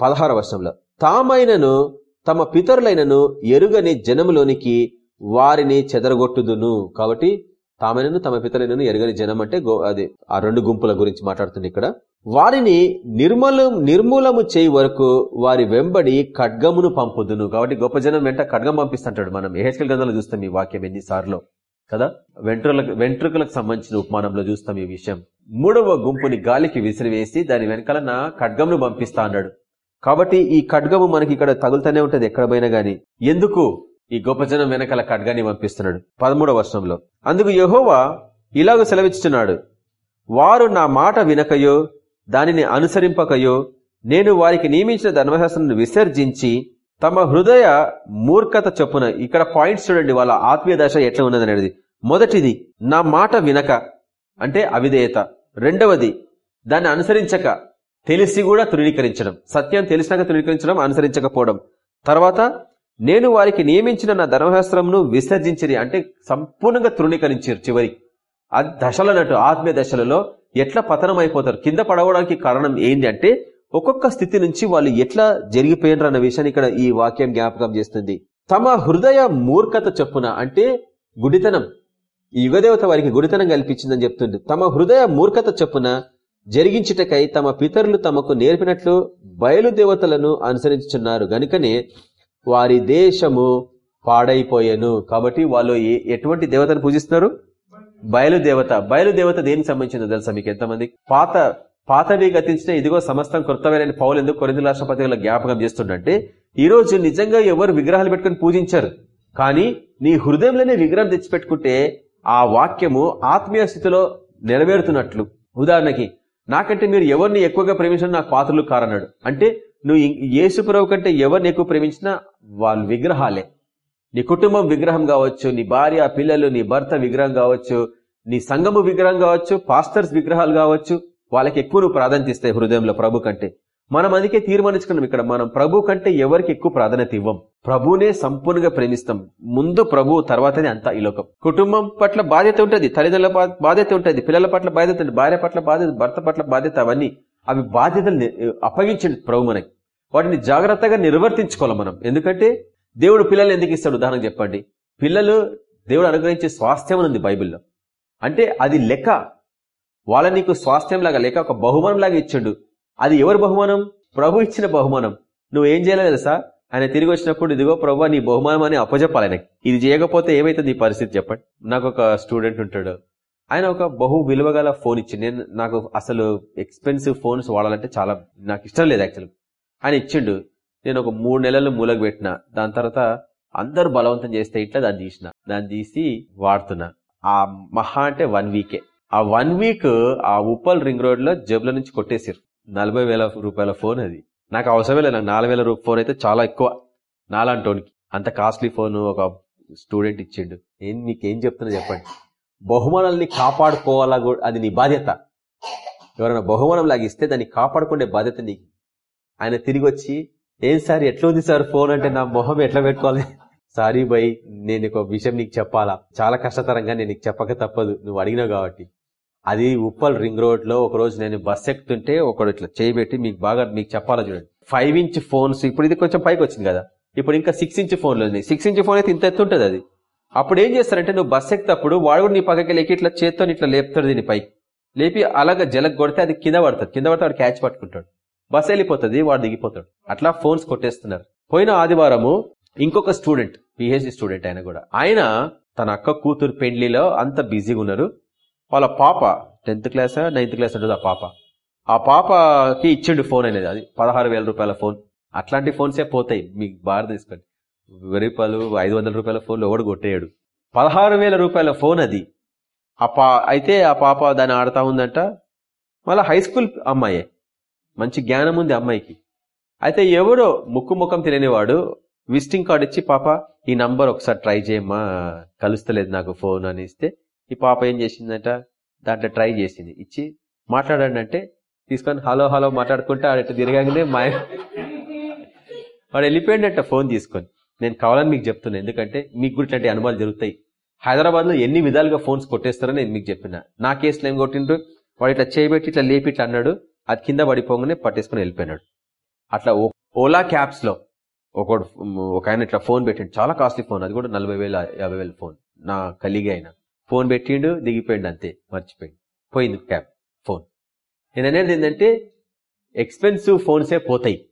పదహార వర్షంలో తామైనను తమ పితరులైనను ఎరుగని జనములోనికి వారిని చెదరగొట్టుదును. కాబట్టి తామైనను తమ పితరులైనను ఎరుగని జనం అంటే అది ఆ రెండు గుంపుల గురించి మాట్లాడుతుంది ఇక్కడ. వారిని నిర్మూలం నిర్మూలము చేయి వరకు వారి వెంబడి ఖడ్గమును పంపుదును. కాబట్టి గొప్ప జనం వెంట ఖడ్గం పంపిస్తుంటాడు మనం. ఏహెచ్కల్ గ్రంథంలో చూస్తాం ఈ వాక్యం ఎన్నిసార్లు. కదా? వెంట్రులకు వెంట్రుకలకు సంబంధించిన ఉపమానంలో చూస్తాం ఈ విషయం. మూడవ గుంపుని గాలికి విసిరివేసి దాని వెనకాల నా ఖడ్గంను పంపిస్తా అన్నాడు. కాబట్టి ఈ ఖడ్గము మనకి ఇక్కడ తగులుతూనే ఉంటుంది ఎక్కడ పోయినా గాని. ఎందుకు? ఈ గొప్ప జనం వెనకాల ఖడ్గాన్ని పంపిస్తున్నాడు పదమూడవ వర్షంలో. అందుకు యహోవా ఇలాగ సెలవిస్తున్నాడు వారు నా మాట వినకయో దానిని అనుసరింపకయో నేను వారికి నియమించిన ధర్మశాస్త్రాన్ని విసర్జించి తమ హృదయ మూర్ఖత చొప్పున ఇక్కడ పాయింట్స్ చూడండి వాళ్ళ ఆత్మీయ దశ ఎట్లా ఉన్నది అనేది మొదటిది నా మాట వినక అంటే అవిధేయత. రెండవది దాన్ని అనుసరించక తెలిసి కూడా తృణీకరించడం. సత్యం తెలిసినాక తృణీకరించడం అనుసరించకపోవడం. తర్వాత నేను వారికి నియమించిన నా ధర్మశాస్త్రంను విసర్జించిరి అంటే సంపూర్ణంగా తృణీకరించారు చివరికి. అది దశలన్నట్టు ఆత్మీయ దశలలో ఎట్లా పతనం అయిపోతారు కింద పడవడానికి కారణం ఏంటి అంటే ఒక్కొక్క స్థితి నుంచి వాళ్ళు ఎట్లా జరిగిపోయినరు అన్న విషయాన్ని ఇక్కడ ఈ వాక్యం జ్ఞాపకం చేస్తుంది. తమ హృదయ మూర్ఖత చొప్పున అంటే గుడితనం. ఈ యుగదేవత వారికి గుడితనం కల్పించిందని చెప్తుంది తమ హృదయ మూర్ఖత చొప్పున జరిగించుటకై తమ పితరులు తమకు నేర్పినట్లు బయలుదేవతలను అనుసరించుచున్నారు. గనుకనే వారి దేశము పాడైపోయాను. కాబట్టి వాళ్ళు ఎటువంటి దేవతను పూజిస్తున్నారు బయలుదేవత బయలుదేవత దేనికి సంబంధించిందో తెలుసా మీకు ఎంతమంది? పాత పాతవి గతించిన ఇదిగో సమస్తం కృతమైన పౌలు ఎందుకు కొరింది రాష్ట్రపతిలో జ్ఞాపకం చేస్తుండంటే ఈ రోజు నిజంగా ఎవరు విగ్రహాలు పెట్టుకుని పూజించారు. కానీ నీ హృదయంలోనే విగ్రహం తెచ్చిపెట్టుకుంటే ఆ వాక్యము ఆత్మీయ స్థితిలో నెరవేరుతున్నట్లు. ఉదాహరణకి నాకంటే మీరు ఎవరిని ఎక్కువగా ప్రేమించిన నాకు పాత్రలు కారన్నాడు. అంటే నువ్వు యేసుప్రభు కంటే ఎవరిని ఎక్కువ ప్రేమించినా వాళ్ళు విగ్రహాలే. నీ కుటుంబం విగ్రహం కావచ్చు నీ భార్య పిల్లలు నీ భర్త విగ్రహం కావచ్చు నీ సంగము విగ్రహం కావచ్చు పాస్టర్స్ విగ్రహాలు కావచ్చు వాళ్ళకి ఎక్కువ నువ్వు ప్రాధాన్యత ఇస్తాయి హృదయంలో ప్రభు కంటే. మనం అందుకే తీర్మానించుకున్నాం ఇక్కడ మనం ప్రభు కంటే ఎవరికి ఎక్కువ ప్రాధాన్యత ఇవ్వం. ప్రభునే సంపూర్ణంగా ప్రేమిస్తాం. ముందు ప్రభు తర్వాతనే అంతా ఈ లోకం. కుటుంబం పట్ల బాధ్యత ఉంటుంది తల్లిదండ్రుల బాధ్యత ఉంటుంది పిల్లల పట్ల బాధ్యత ఉంటుంది భార్య పట్ల బాధ్యత భర్త పట్ల బాధ్యత అవన్నీ అవి బాధ్యతలు అప్పగించండి ప్రభు మనకి. వాటిని జాగ్రత్తగా నిర్వర్తించుకోవాలి మనం. ఎందుకంటే దేవుడు పిల్లలు ఎందుకు ఇస్తాడు? ఉదాహరణ చెప్పండి. పిల్లలు దేవుడు అనుగ్రహించే స్వాస్థ్యం ఉంది బైబిల్లో. అంటే అది లెక్క. వాళ్ళ నీకు స్వాస్థ్యం లాగా లేక ఒక బహుమానం లాగా ఇచ్చిండు. అది ఎవరు బహుమానం? ప్రభు ఇచ్చిన బహుమానం. నువ్వు ఏం చేయలేదు తెలుసా? ఆయన తిరిగి వచ్చినప్పుడు ఇదిగో ప్రభు నీ బహుమానం అని అప్పజెప్పాలి ఆయనకి ఇది చేయకపోతే ఏమైతుంది ఈ పరిస్థితి చెప్పండి. నాకు ఒక స్టూడెంట్ ఉంటాడు. ఆయన ఒక బహు విలువగల ఫోన్ ఇచ్చింది నేను నాకు అసలు ఎక్స్పెన్సివ్ ఫోన్స్ వాడాలంటే చాలా నాకు ఇష్టం లేదు యాక్చువల్ ఆయన ఇచ్చిండు. నేను ఒక మూడు నెలలు మూలకు పెట్టిన. దాని తర్వాత అందరు బలవంతం చేస్తే ఇట్లా దాన్ని తీసిన. దాన్ని తీసి వాడుతున్నా. ఆ మహా అంటే వన్ వీకే ఆ వన్ వీక్ ఆ ఉప్పల్ రింగ్ రోడ్లో జబ్బుల నుంచి కొట్టేసారు నలభై వేల రూపాయల ఫోన్ అది. నాకు అవసరమే లేదు నాకు నాలుగు వేల ఫోన్ అయితే చాలా ఎక్కువ. నాలంటోనికి. అంత కాస్ట్లీ ఫోన్ ఒక స్టూడెంట్ ఇచ్చిండు. ఏం నీకేం చెప్తున్నా చెప్పండి. బహుమానాల్ని కాపాడుకోవాలా అది నీ బాధ్యత. ఎవరైనా బహుమానం లాగా ఇస్తే దాన్ని కాపాడుకునే బాధ్యత నీకు. ఆయన తిరిగి వచ్చి ఏం సార్ ఎట్లా ఉంది సార్ ఫోన్? అంటే నా మొహం ఎట్లా పెట్టుకోవాలి? సారీ బై నేను ఒక విషయం నీకు చెప్పాలా? చాలా కష్టతరంగా నేను నీకు చెప్పక తప్పదు. నువ్వు అడిగినావు కాబట్టి. అది ఉప్పల్ రింగ్ రోడ్లో ఒక రోజు నేను బస్ ఎక్కుతుంటే ఒకడు ఇట్లా చేయబెట్టి మీకు బాగా మీకు చెప్పాలా చూడండి. ఫైవ్ ఇంచ్ ఫోన్స్ ఇప్పుడు ఇది కొంచెం పైకి వచ్చింది కదా. ఇప్పుడు ఇంకా సిక్స్ ఇంచ్ ఫోన్లు ఉన్నాయి. సిక్స్ ఇంచ్ ఫోన్ అయితే ఇంత ఉంటుంది అది. అప్పుడు ఏం చేస్తారంటే నువ్వు బస్ ఎక్కినప్పుడు వాడు కూడా నీ పక్కకి లేకి ఇట్లా చేత్తో ఇట్లా లేపుతాడు దీని పైకి. లేపి అలాగ జలక్ కొడితే అది కింద పడుతుంది. కింద పడితే వాడు క్యాచ్ పట్టుకుంటాడు. బస్ వెళ్ళిపోతుంది వాడు దిగిపోతాడు. అట్లా ఫోన్స్ కొట్టేస్తున్నారు. పోయిన ఆదివారము ఇంకొక స్టూడెంట్ పిహెచ్డి స్టూడెంట్ ఆయన కూడా. ఆయన తన అక్క కూతురు పెండ్లిలో అంత బిజీగా ఉన్నారు. వాళ్ళ పాప టెన్త్ క్లాస్ నైన్త్ క్లాస్ ఉంటుంది ఆ పాప. ఆ పాపకి ఇచ్చిండు ఫోన్ అనేది అది పదహారు రూపాయల ఫోన్. అట్లాంటి ఫోన్సే పోతాయి మీకు బాగా తీసుకోండి. వెయ్యి రూపాయలు ఐదు వందల రూపాయల ఫోన్లు ఎవడు కొట్టేయడు. పదహారు వేల రూపాయల ఫోన్ అది. ఆ పా అయితే ఆ పాప దాన్ని ఆడుతా ఉందంట. మళ్ళీ హై స్కూల్ అమ్మాయే. మంచి జ్ఞానం ఉంది అమ్మాయికి. అయితే ఎవడో ముక్కు ముఖం తెలియనివాడు విజిటింగ్ కార్డు ఇచ్చి పాప ఈ నంబర్ ఒకసారి ట్రై చేయమ్మా కలుస్తలేదు నాకు ఫోన్ అని ఇస్తే ఈ పాప ఏం చేసిందంట దాంట్లో ట్రై చేసింది. ఇచ్చి మాట్లాడండి అంటే తీసుకొని హలో హలో మాట్లాడుకుంటే ఆడ తిరగానే మా వాడు వెళ్ళిపోయిండట ఫోన్ తీసుకొని. నేను కావాలని మీకు చెప్తున్నా ఎందుకంటే మీకు కూడా ఇట్లాంటి అనుభవాలు జరుగుతాయి. హైదరాబాద్లో ఎన్ని విధాలుగా ఫోన్స్ కొట్టేస్తారని నేను మీకు చెప్పిన. నా కేసులో ఏం కొట్టిండ్రు? వాడు ఇట్లా చేయబెట్టి ఇట్లా లేపి ఇట్లా అన్నాడు. అది కింద పడిపోగానే పట్టేసుకుని వెళ్ళిపోయినాడు. అట్లా ఓలా క్యాబ్స్లో ఒకడు ఒక ఆయన ఇట్లా ఫోన్ పెట్టిండు. చాలా కాస్ట్లీ ఫోన్. అది కూడా నలభై వేల యాభై వేల ఫోన్. నా కలిగి ఆయన ఫోన్ పెట్టిండు దిగిపోయిండు అంతే మర్చిపోయిండు. పోయింది క్యాబ్ ఫోన్. నేను అనేది ఏంటంటే ఎక్స్పెన్సివ్ ఫోన్సే పోతాయి.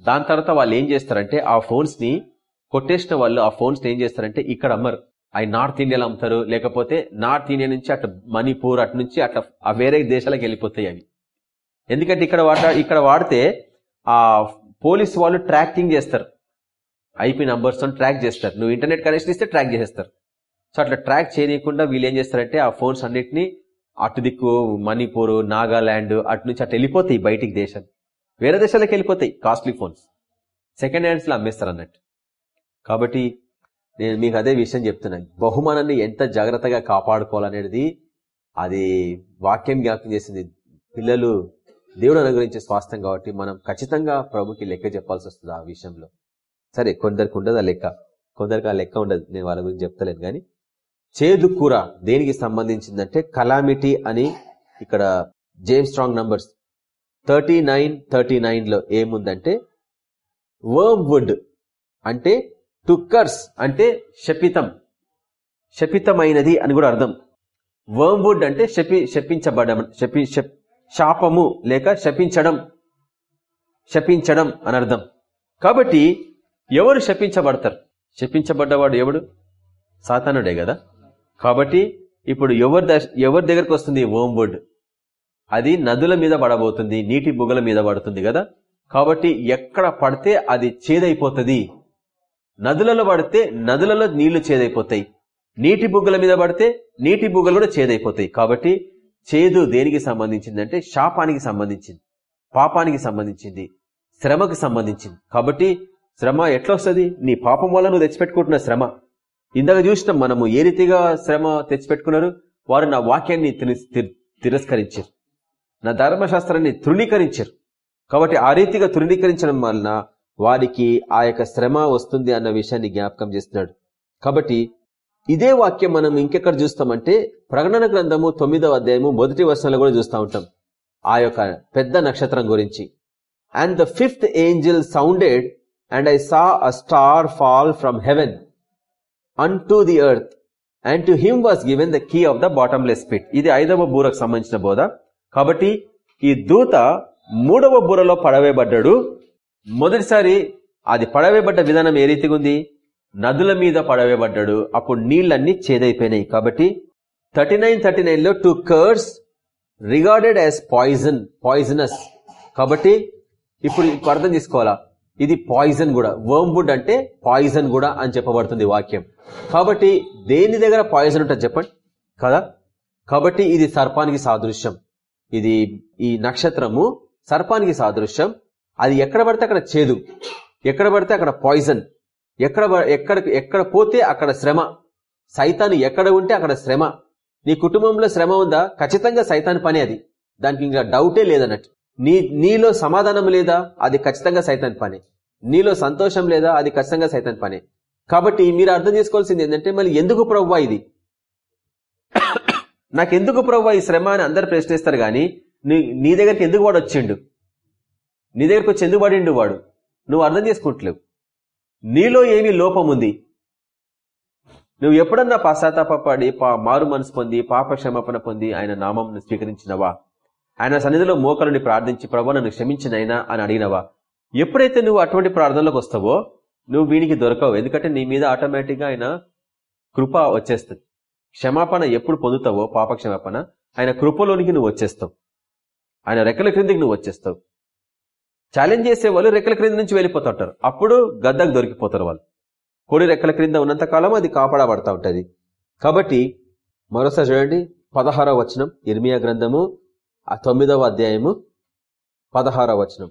దాని తర్వాత వాళ్ళు ఏం చేస్తారంటే ఆ ఫోన్స్ని కొట్టేసిన వాళ్ళు ఆ ఫోన్స్ ఏం చేస్తారంటే ఇక్కడ అమ్మరు. అవి నార్త్ ఇండియాలో అమ్ముతారు. లేకపోతే నార్త్ ఇండియా నుంచి అట్లా మణిపూర్ అటు నుంచి అట్లా ఆ వేరే దేశాలకు వెళ్ళిపోతాయి అవి. ఎందుకంటే ఇక్కడ వాడ ఇక్కడ వాడితే ఆ పోలీస్ వాళ్ళు ట్రాకింగ్ చేస్తారు. ఐపీ నంబర్స్తో ట్రాక్ చేస్తారు. నువ్వు ఇంటర్నెట్ కనెక్షన్ ఇస్తే ట్రాక్ చేసేస్తారు. సో అట్లా ట్రాక్ చేయకుండా వీళ్ళు ఏం చేస్తారంటే ఆ ఫోన్స్ అన్నిటిని అటు దిక్కు మణిపూర్ నాగాలాండ్ అటు నుంచి అటు వెళ్ళిపోతాయి బయటికి దేశం వేరే దేశాలకు వెళ్ళిపోతాయి కాస్ట్లీ ఫోన్స్. సెకండ్ హ్యాండ్స్లో అమ్మేస్తారు అన్నట్టు. కాబట్టి నేను మీకు అదే విషయం చెప్తున్నాను. బహుమానాన్ని ఎంత జాగ్రత్తగా కాపాడుకోవాలనేది అది వాక్యం జ్ఞాపకం చేసింది. పిల్లలు దేవుడు అనుగ్రహించే స్వాస్థ్యం కాబట్టి మనం ఖచ్చితంగా ప్రభుకి లెక్క చెప్పాల్సి వస్తుంది ఆ విషయంలో. సరే కొందరికి ఉండదు ఆ లెక్క? కొందరికి ఆ లెక్క ఉండదు. నేను వాళ్ళ గురించి చెప్తలేను కానీ. చేదు కూర దేనికి సంబంధించిందంటే కలామిటీ అని ఇక్కడ James Strong numbers thirty nine thirty నైన్లో ఏముందంటే వర్మ్ వుడ్ అంటే టుక్కర్స్ అంటే శపితం. శపితమైనది అని కూడా అర్థం. వర్మ్ వుడ్ అంటే శపి శపించబడం శపి శాపము లేక శపించడం శపించడం అని అర్థం. కాబట్టి ఎవరు శపించబడతారు? శపించబడ్డవాడు ఎవడు? సాతానుడే కదా. కాబట్టి ఇప్పుడు ఎవరి ఎవరి దగ్గరకు వస్తుంది? ఓం వుడ్ అది నదుల మీద పడబోతుంది నీటి బుగ్గల మీద పడుతుంది కదా. కాబట్టి ఎక్కడ పడితే అది చేదైపోతుంది. నదులలో పడితే నదులలో నీళ్ళు చేదైపోతాయి. నీటి బుగ్గల మీద పడితే నీటి బుగ్గలు కూడా చేదైపోతాయి. కాబట్టి చేదు దేనికి సంబంధించిందంటే శాపానికి సంబంధించింది పాపానికి సంబంధించింది శ్రమకు సంబంధించింది. కాబట్టి శ్రమ ఎట్లా వస్తుంది నీ పాపం వల్ల నువ్వు తెచ్చిపెట్టుకుంటున్న శ్రమ. ఇందాక చూసినాం మనము ఏ రీతిగా శ్రమ తెచ్చిపెట్టుకున్నారు? వారు నా వాక్యాన్ని తిరస్కరించారు. నా ధర్మశాస్త్రాన్ని తృణీకరించారు. కాబట్టి ఆ రీతిగా తృణీకరించడం వలన వారికి ఆ యొక్క శ్రమ వస్తుంది అన్న విషయాన్ని జ్ఞాపకం చేస్తున్నాడు. కాబట్టి ఇదే వాక్యం మనం ఇంకెక్కడ చూస్తామంటే ప్రకటన గ్రంథము తొమ్మిదవ అధ్యాయము మొదటి వర్షంలో కూడా చూస్తూ ఉంటాం. ఆ యొక్క పెద్ద నక్షత్రం గురించి. And the fifth angel sounded and I saw a star fall from heaven unto the earth and to him was given the key of the bottomless pit ఇది ఐదవ బూరకు సంబంధించిన బోధ. కాబట్టి ఈ దూత మూడవ బూరలో పడవేయబడ్డాడు. మొదటిసారి అది పడవేయబడ్డ విధానం ఏ రీతిగా ఉంది? నదుల మీద పడవేయబడ్డాడు. అప్పుడు నీళ్ళన్నీ చేదైపోయినాయి. కాబట్టి థర్టీ నైన్ థర్టీ నైన్లో curse regarded as poison poisonous కాబట్టి ఇప్పుడు అర్థం తీసుకోవాలా? ఇది పాయిజన్ కూడా. వర్మ్ వుడ్ అంటే పాయిజన్ కూడా అని చెప్పబడుతుంది వాక్యం. కాబట్టి దేని దగ్గర పాయిజన్ ఉంటుంది చెప్పండి? కదా? కాబట్టి ఇది సర్పానికి సాదృశ్యం. ఇది ఈ నక్షత్రము సర్పానికి సాదృశ్యం. అది ఎక్కడ పడితే అక్కడ చేదు. ఎక్కడ పడితే అక్కడ పాయిజన్ ఎక్కడ ఎక్కడ ఎక్కడ పోతే అక్కడ శ్రమ. సైతాన్ని ఎక్కడ ఉంటే అక్కడ శ్రమ. నీ కుటుంబంలో శ్రమ ఉందా? ఖచ్చితంగా సైతాన్ పని అది. దానికి ఇంకా డౌటే లేదన్నట్టు. నీ నీలో సమాధానం లేదా అది ఖచ్చితంగా సైతాన్ పని. నీలో సంతోషం లేదా అది ఖచ్చితంగా సైతాన్ పని. కాబట్టి మీరు అర్థం చేసుకోవాల్సింది ఏంటంటే మళ్ళీ ఎందుకు ప్రవ్వా ఇది? నాకెందుకు ప్రవ్వా ఈ శ్రమ అని అందరు ప్రశ్నిస్తారు గాని నీ దగ్గరికి ఎందుకు వాడు వచ్చిండు? నీ దగ్గరకు వచ్చి ఎందుకు పడిండు వాడు? నువ్వు అర్థం చేసుకుంటలేవు. నీలో ఏమి లోపం ఉంది? నువ్వు ఎప్పుడన్నా పశ్చాత్తాపడి మారు మనసు పొంది పాప క్షమాపణ పొంది ఆయన నామం స్వీకరించినవా? ఆయన సన్నిధిలో మోకరుని ప్రార్థించి ప్రభా నన్ను క్షమించినైనా అని అడిగినవా? ఎప్పుడైతే నువ్వు అటువంటి ప్రార్థనలోకి వస్తావో నువ్వు వీనికి దొరకవు. ఎందుకంటే నీ మీద ఆటోమేటిక్గా ఆయన కృప వచ్చేస్తుంది. క్షమాపణ ఎప్పుడు పొందుతావో పాప క్షమాపణ ఆయన కృపలోనికి నువ్వు వచ్చేస్తావు. ఆయన రెక్కల క్రిందికి నువ్వు వచ్చేస్తావు. ఛాలెంజ్ చేసే వాళ్ళు రెక్కల క్రింద నుంచి వెళ్ళిపోతుంటారు. అప్పుడు గద్దకు దొరికిపోతారు వాళ్ళు. కోడి రెక్కల క్రింద ఉన్నంత కాలం అది కాపాడబడతా ఉంటుంది. కాబట్టి మరోసారి చూడండి పదహారవ వచనం ఇర్మియా గ్రంథము ఆ తొమ్మిదవ అధ్యాయము పదహారవ వచనం.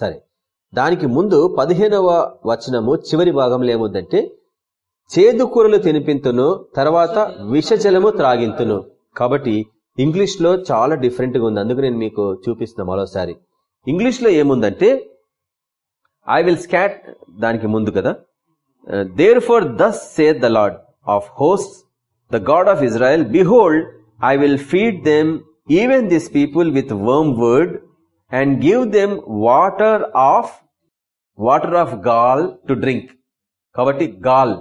సరే. దానికి ముందు పదిహేనవ వచనము చివరి భాగంలో ఏముందంటే చేదు కూరలు తినిపింతును తర్వాత విషజలము త్రాగింతును. కాబట్టి ఇంగ్లీష్లో చాలా డిఫరెంట్గా ఉంది. అందుకు నేను మీకు చూపిస్తున్నా మరోసారి. ఇంగ్లీష్లో ఏముందంటే ఐ విల్ స్కాట్ దానికి ముందు కదా. Therefore thus saith the lord of host the god of Israel behold I will feed them even this people with wormwood and give them water of water of gall to drink కాబట్టి gall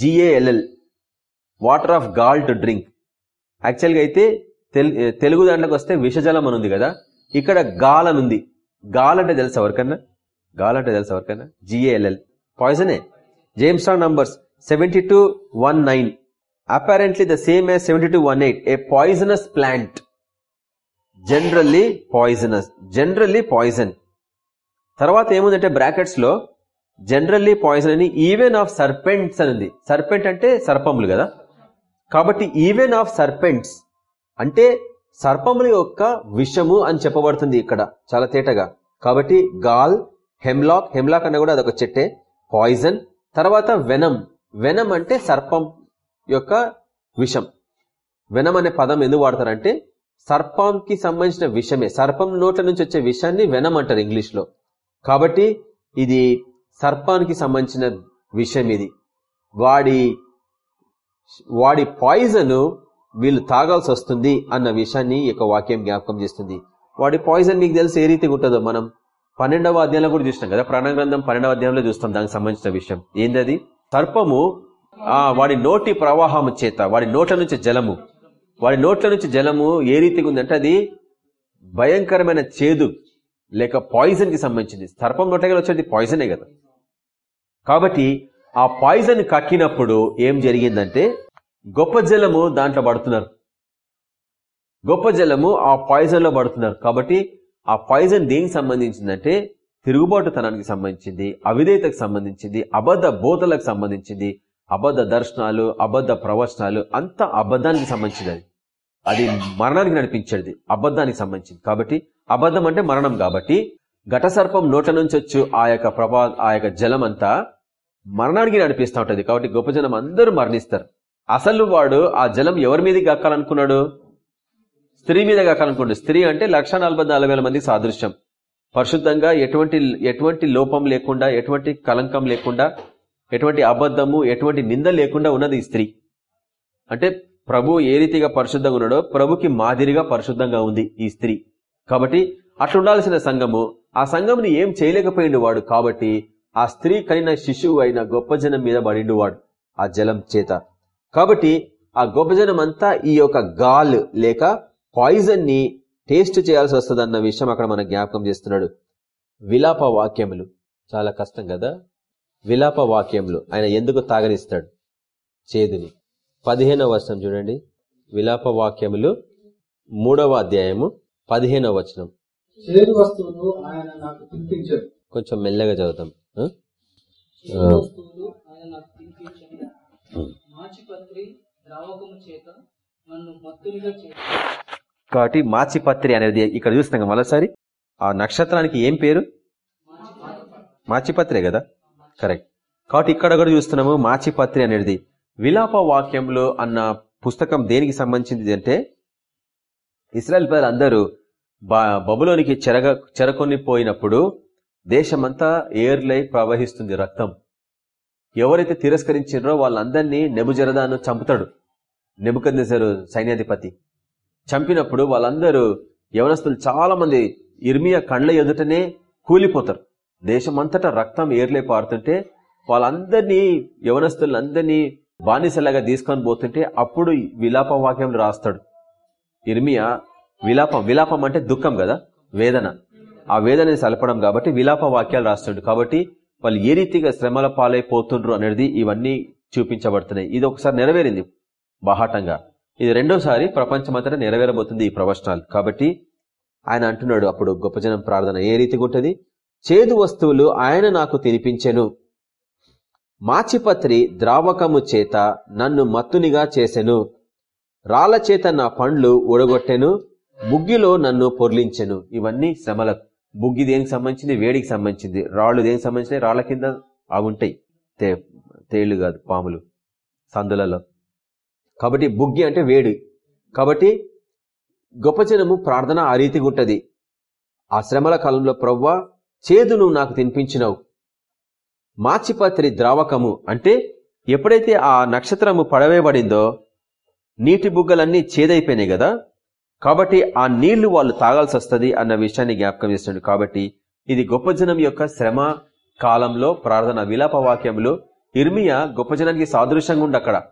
G A L L water of gall to drink యాక్చువల్గా అయితే తెలుగు దాంట్లోకి వస్తే విషజలం అని ఉంది కదా. ఇక్కడ gall అని ఉంది. గాల్ అంటే తెలుసు ఎవరికన్నా? గాల్ అంటే తెలుసు ఎవరికైనా? G A L L పాయిజనే James Strong numbers seventy two one nine apparently the same as seventy two one eight a poisonous plant generally poisonous generally poison తర్వాత ఏముందంటే బ్రాకెట్స్లో జనరల్లీ పాయిజన్ అని ఈవెన్ ఆఫ్ సర్పెంట్స్ అని ఉంది. సర్పెంట్ అంటే సర్పములు కదా? కాబట్టి ఈవెన్ ఆఫ్ సర్పెంట్స్ అంటే సర్పముల యొక్క విషము అని చెప్పబడుతుంది ఇక్కడ చాలా తేటగా. కాబట్టి గాల్ హెమ్లాక్ హెమ్లాక్ అన్న కూడా అదొక చెట్టే. పాయిజన్. తర్వాత వెనం. వెనం అంటే సర్పం యొక్క విషం. వెనం అనే పదం ఎందుకు వాడతారంటే సర్పంకి సంబంధించిన విషమే. సర్పం నోట్ల నుంచి వచ్చే విషయాన్ని వెనం అంటారు ఇంగ్లీష్లో. కాబట్టి ఇది సర్పానికి సంబంధించిన విషయం ఇది. వాడి వాడి పాయిజన్ వీళ్ళు తాగాల్సి వస్తుంది అన్న విషయాన్ని ఈ యొక్క వాక్యం జ్ఞాపకం చేస్తుంది. వాడి పాయిజన్ మీకు తెలిసి ఏ రీతిగా ఉంటుందో మనం పన్నెండవ అధ్యాయంలో కూడా చూసినాం కదా ప్రాణగ్రంథం పన్నెండవ అధ్యాయంలో చూస్తాం దానికి సంబంధించిన విషయం. ఏంటది సర్పము ఆ వాడి నోటి ప్రవాహము చేత వాడి నోట్ల నుంచి జలము. వాడి నోట్ల నుంచి జలము ఏ రీతిగా ఉందంటే అది భయంకరమైన చేదు లేక పాయిజన్కి సంబంధించింది. సర్పం నోటగా వచ్చేది పాయిజనే కదా. కాబట్టి ఆ పాయిజన్ కక్కినప్పుడు ఏం జరిగిందంటే గొప్ప జలము దాంట్లో పడుతున్నారు. గొప్ప జలము ఆ పాయిజన్లో పడుతున్నారు. కాబట్టి ఆ పాయిజన్ దేనికి సంబంధించిందంటే తిరుగుబాటుతనానికి సంబంధించింది అవిధేయతకు సంబంధించింది అబద్ధ బోధలకు సంబంధించింది అబద్ధ దర్శనాలు అబద్ధ ప్రవచనాలు అంత అబద్ధానికి సంబంధించింది అది. అది మరణానికి నడిపించేది అబద్ధానికి సంబంధించింది. కాబట్టి అబద్ధం అంటే మరణం కాబట్టి ఘట సర్పం నోట నుంచి వచ్చు ఆ యొక్క ప్రభా ఆ యొక్క జలం అంతా మరణానికి నడిపిస్తూ ఉంటుంది. కాబట్టి గొప్ప జనం అందరూ మరణిస్తారు. అసలు వాడు ఆ జలం ఎవరి మీదకి గక్కాలనుకున్నాడు? స్త్రీ మీద కాకనుకోండి స్త్రీ అంటే లక్ష మంది సాదృశ్యం. పరిశుద్ధంగా ఎటువంటి ఎటువంటి లోపం లేకుండా ఎటువంటి కలంకం లేకుండా ఎటువంటి అబద్ధము ఎటువంటి నింద లేకుండా ఉన్నది స్త్రీ. అంటే ప్రభు ఏ రీతిగా పరిశుద్ధంగా ఉన్నాడో ప్రభుకి మాదిరిగా పరిశుద్ధంగా ఉంది ఈ స్త్రీ. కాబట్టి అట్లుండాల్సిన సంఘము ఆ సంఘంని ఏం చేయలేకపోయిండు వాడు కాబట్టి ఆ స్త్రీ కలిగిన శిశువు అయిన గొప్ప జనం మీద పడిండు వాడు ఆ జలం చేత. కాబట్టి ఆ గొప్ప జనం అంతా ఈ యొక్క గాల్ లేక పాయిజన్ని టేస్ట్ చేయాల్సి వస్తుంది అన్న విషయం అక్కడ మన జ్ఞాపకం చేస్తున్నాడు. విలాప వాక్యములు. చాలా కష్టం కదా? విలాప వాక్యములు. ఆయన ఎందుకు తాగనిస్తాడు? చేదుని. పదిహేనవ వర్షం చూడండి. విలాప వాక్యములు మూడవ అధ్యాయము పదిహేనవ వచనం. కొంచెం మెల్లగా చదువుతాం. చేత నన్ను మత్తునిగా చేశాడు. కాబట్టి మాచిపత్రి అనేది ఇక్కడ చూస్తున్నాం మరోసారి. ఆ నక్షత్రానికి ఏం పేరు? మాచిపత్రే కదా? కరెక్ట్. కాబట్టి ఇక్కడ కూడా చూస్తున్నాము మాచిపత్రి అనేది. విలాప వాక్యంలో అన్న పుస్తకం దేనికి సంబంధించింది అంటే ఇస్రాయల్ ప్రజలు అందరూ బబులోనికి చెరగ చెరకొని పోయినప్పుడు దేశమంతా ఏర్లై ప్రవహిస్తుంది రక్తం. ఎవరైతే తిరస్కరించారో వాళ్ళందరినీ నెబుజరదాను చంపుతాడు. నెబుకందేశారు సైన్యాధిపతి. చంపినప్పుడు వాళ్ళందరూ యవనస్తులు చాలా మంది ఇర్మియా కండ్ల ఎదుటనే కూలిపోతారు. దేశమంతటా రక్తం ఏర్లే పారుతుంటే వాళ్ళందరినీ యవనస్తులందరినీ బానిసలాగా తీసుకొని పోతుంటే అప్పుడు విలాప వాక్యం రాస్తాడు. ఇర్మియా విలాపం విలాపం అంటే దుఃఖం కదా వేదన. ఆ వేదనని సలపడం కాబట్టి విలాప వాక్యాలు రాస్తాడు. కాబట్టి వాళ్ళు ఏ రీతిగా శ్రమల పాలైపోతుండ్రు అనేది ఇవన్నీ చూపించబడుతున్నాయి. ఇది ఒకసారి నెరవేరింది. బాహాటంగా. ఇది రెండోసారి ప్రపంచమంతటా నెరవేరబోతుంది ఈ ప్రవచనాలు. కాబట్టి ఆయన అంటున్నాడు అప్పుడు గొప్ప జనం ప్రార్థన ఏ రీతిగా ఉంటుంది? చేదు వస్తువులు ఆయన నాకు తినిపించెను. మాచిపత్రి ద్రావకము చేత నన్ను మత్తునిగా చేసెను. రాళ్ళ చేత నా పండ్లు ఊడగొట్టెను. బుగ్గిలో నన్ను పొర్లించెను. ఇవన్నీ శ్రమల బుగ్గి దేనికి సంబంధించింది? వేడికి సంబంధించింది. రాళ్ళు దేనికి సంబంధించినవి రాళ్ళ కింద అవి ఉంటాయి. తే తేళ్ళు కాదు పాములు. సందులలో. కాబట్టి బుగ్గి అంటే వేడి. కాబట్టి గొప్ప జనము ప్రార్థన ఆ రీతిగా ఉంటుంది. ఆ శ్రమల కాలంలో ప్రవ్వా చేదు నువ్వు నాకు తినిపించినవు. మాచిపత్రి ద్రావకము అంటే ఎప్పుడైతే ఆ నక్షత్రము పడవేయబడిందో నీటి బుగ్గలన్నీ చేదైపోయినాయి కదా. కాబట్టి ఆ నీళ్ళు వాళ్ళు తాగాల్సి వస్తుంది అన్న విషయాన్ని జ్ఞాపకం చేస్తున్నాడు. కాబట్టి ఇది గొప్ప జనం యొక్క శ్రమ కాలంలో ప్రార్థన విలాప వాక్యములు ఇర్మియా గొప్ప జనానికి సాదృశ్యంగా ఉండి అక్కడ.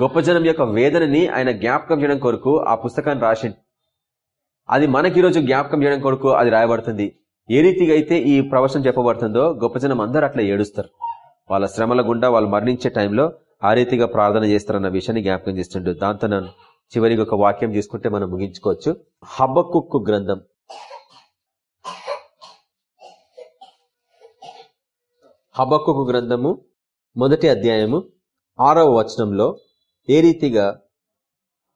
గొప్ప జనం యొక్క వేదనని ఆయన జ్ఞాపకం చేయడం కొరకు ఆ పుస్తకాన్ని రాసిండు. అది మనకి ఈరోజు జ్ఞాపకం చేయడం కొరకు అది రాయబడుతుంది. ఏ రీతిగా అయితే ఈ ప్రవచనం చెప్పబడుతుందో గొప్ప జనం అందరూ అట్లా ఏడుస్తారు. వాళ్ళ శ్రమల గుండా వాళ్ళు మరణించే టైంలో ఆ రీతిగా ప్రార్థన చేస్తారన్న విషయాన్ని జ్ఞాపకం చేస్తుండ్రు దాంతో నేను చివరికి ఒక వాక్యం తీసుకుంటే మనం ముగించుకోవచ్చు. హబ్బకుక్కు గ్రంథం. హబ్బకుక్కు గ్రంథము మొదటి అధ్యాయము ఆరవ వచనంలో ఏ రీతిగా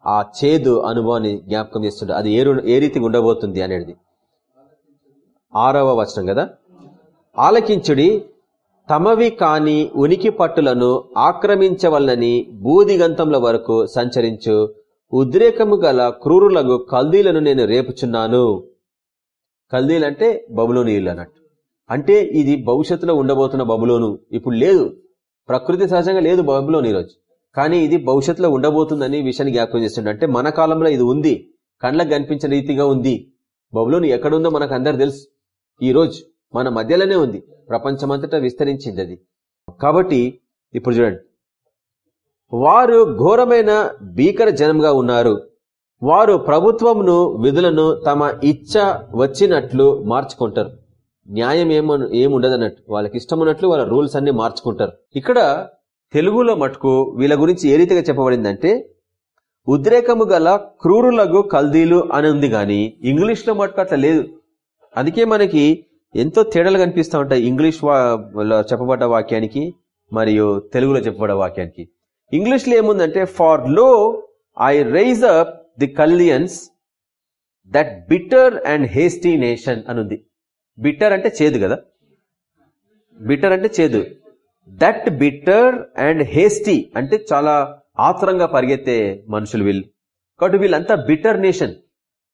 ఆ చేదు అనుభవాన్ని జ్ఞాపకం చేస్తుండే అది ఏ ఏ రీతిగా ఉండబోతుంది అనేది ఆరవ వచనం కదా? ఆలకించుడి తమవి కాని ఉనికి పట్టులను ఆక్రమించవలనని బూదిగంతంల వరకు సంచరించు ఉద్రేకము గల క్రూరులకు కల్దీలను నేను రేపుచున్నాను. కల్దీలంటే బబులోనీయులు అన్నట్టు. అంటే ఇది భవిష్యత్తులో ఉండబోతున్న బబులోను. ఇప్పుడు లేదు. ప్రకృతి సహజంగా లేదు బబులోని ఈరోజు కానీ ఇది భవిష్యత్తులో ఉండబోతుందని విషయాన్ని జ్ఞాపకం చేస్తుండే. అంటే మన కాలంలో ఇది ఉంది. కండ్లకు కనిపించిన రీతిగా ఉంది. బబులోని ఎక్కడుందో మనకు అందరు తెలుసు. ఈ రోజు మన మధ్యలోనే ఉంది. ప్రపంచమంతటా విస్తరించింది అది కాబట్టి ఇప్పుడు చూడండి. వారు ఘోరమైన భీకర జనంగా ఉన్నారు. వారు ప్రభుత్వంను విధులను తమ ఇచ్చ వచ్చినట్లు మార్చుకుంటారు. న్యాయం ఏమో ఏముండదు అన్నట్టు వాళ్ళకి ఇష్టం ఉన్నట్లు వాళ్ళ రూల్స్ అన్ని మార్చుకుంటారు. ఇక్కడ తెలుగులో మటుకు వీళ్ళ గురించి ఏ రీతిగా చెప్పబడిందంటే ఉద్రేకము గల క్రూరులకు కల్దీలు అని ఉంది కానీ ఇంగ్లీష్లో మటుకు అట్లా లేదు. అందుకే మనకి ఎంతో తేడాలు కనిపిస్తూ ఉంటాయి ఇంగ్లీష్ చెప్పబడ్డ వాక్యానికి మరియు తెలుగులో చెప్పబడ్డ వాక్యానికి. ఇంగ్లీష్లో ఏముందంటే for lo I raise up the Chaldeans that bitter and hasty nation అని ఉంది. బిటర్ అంటే చేదు కదా? బిటర్ అంటే చేదు. దట్ బిట్టర్ అండ్ హేస్టీ అంటే చాలా ఆత్రంగా పరిగెత్తే మనుషులు వీళ్ళు. కాబట్టి వీళ్ళంతా బిట్టర్ నేషన్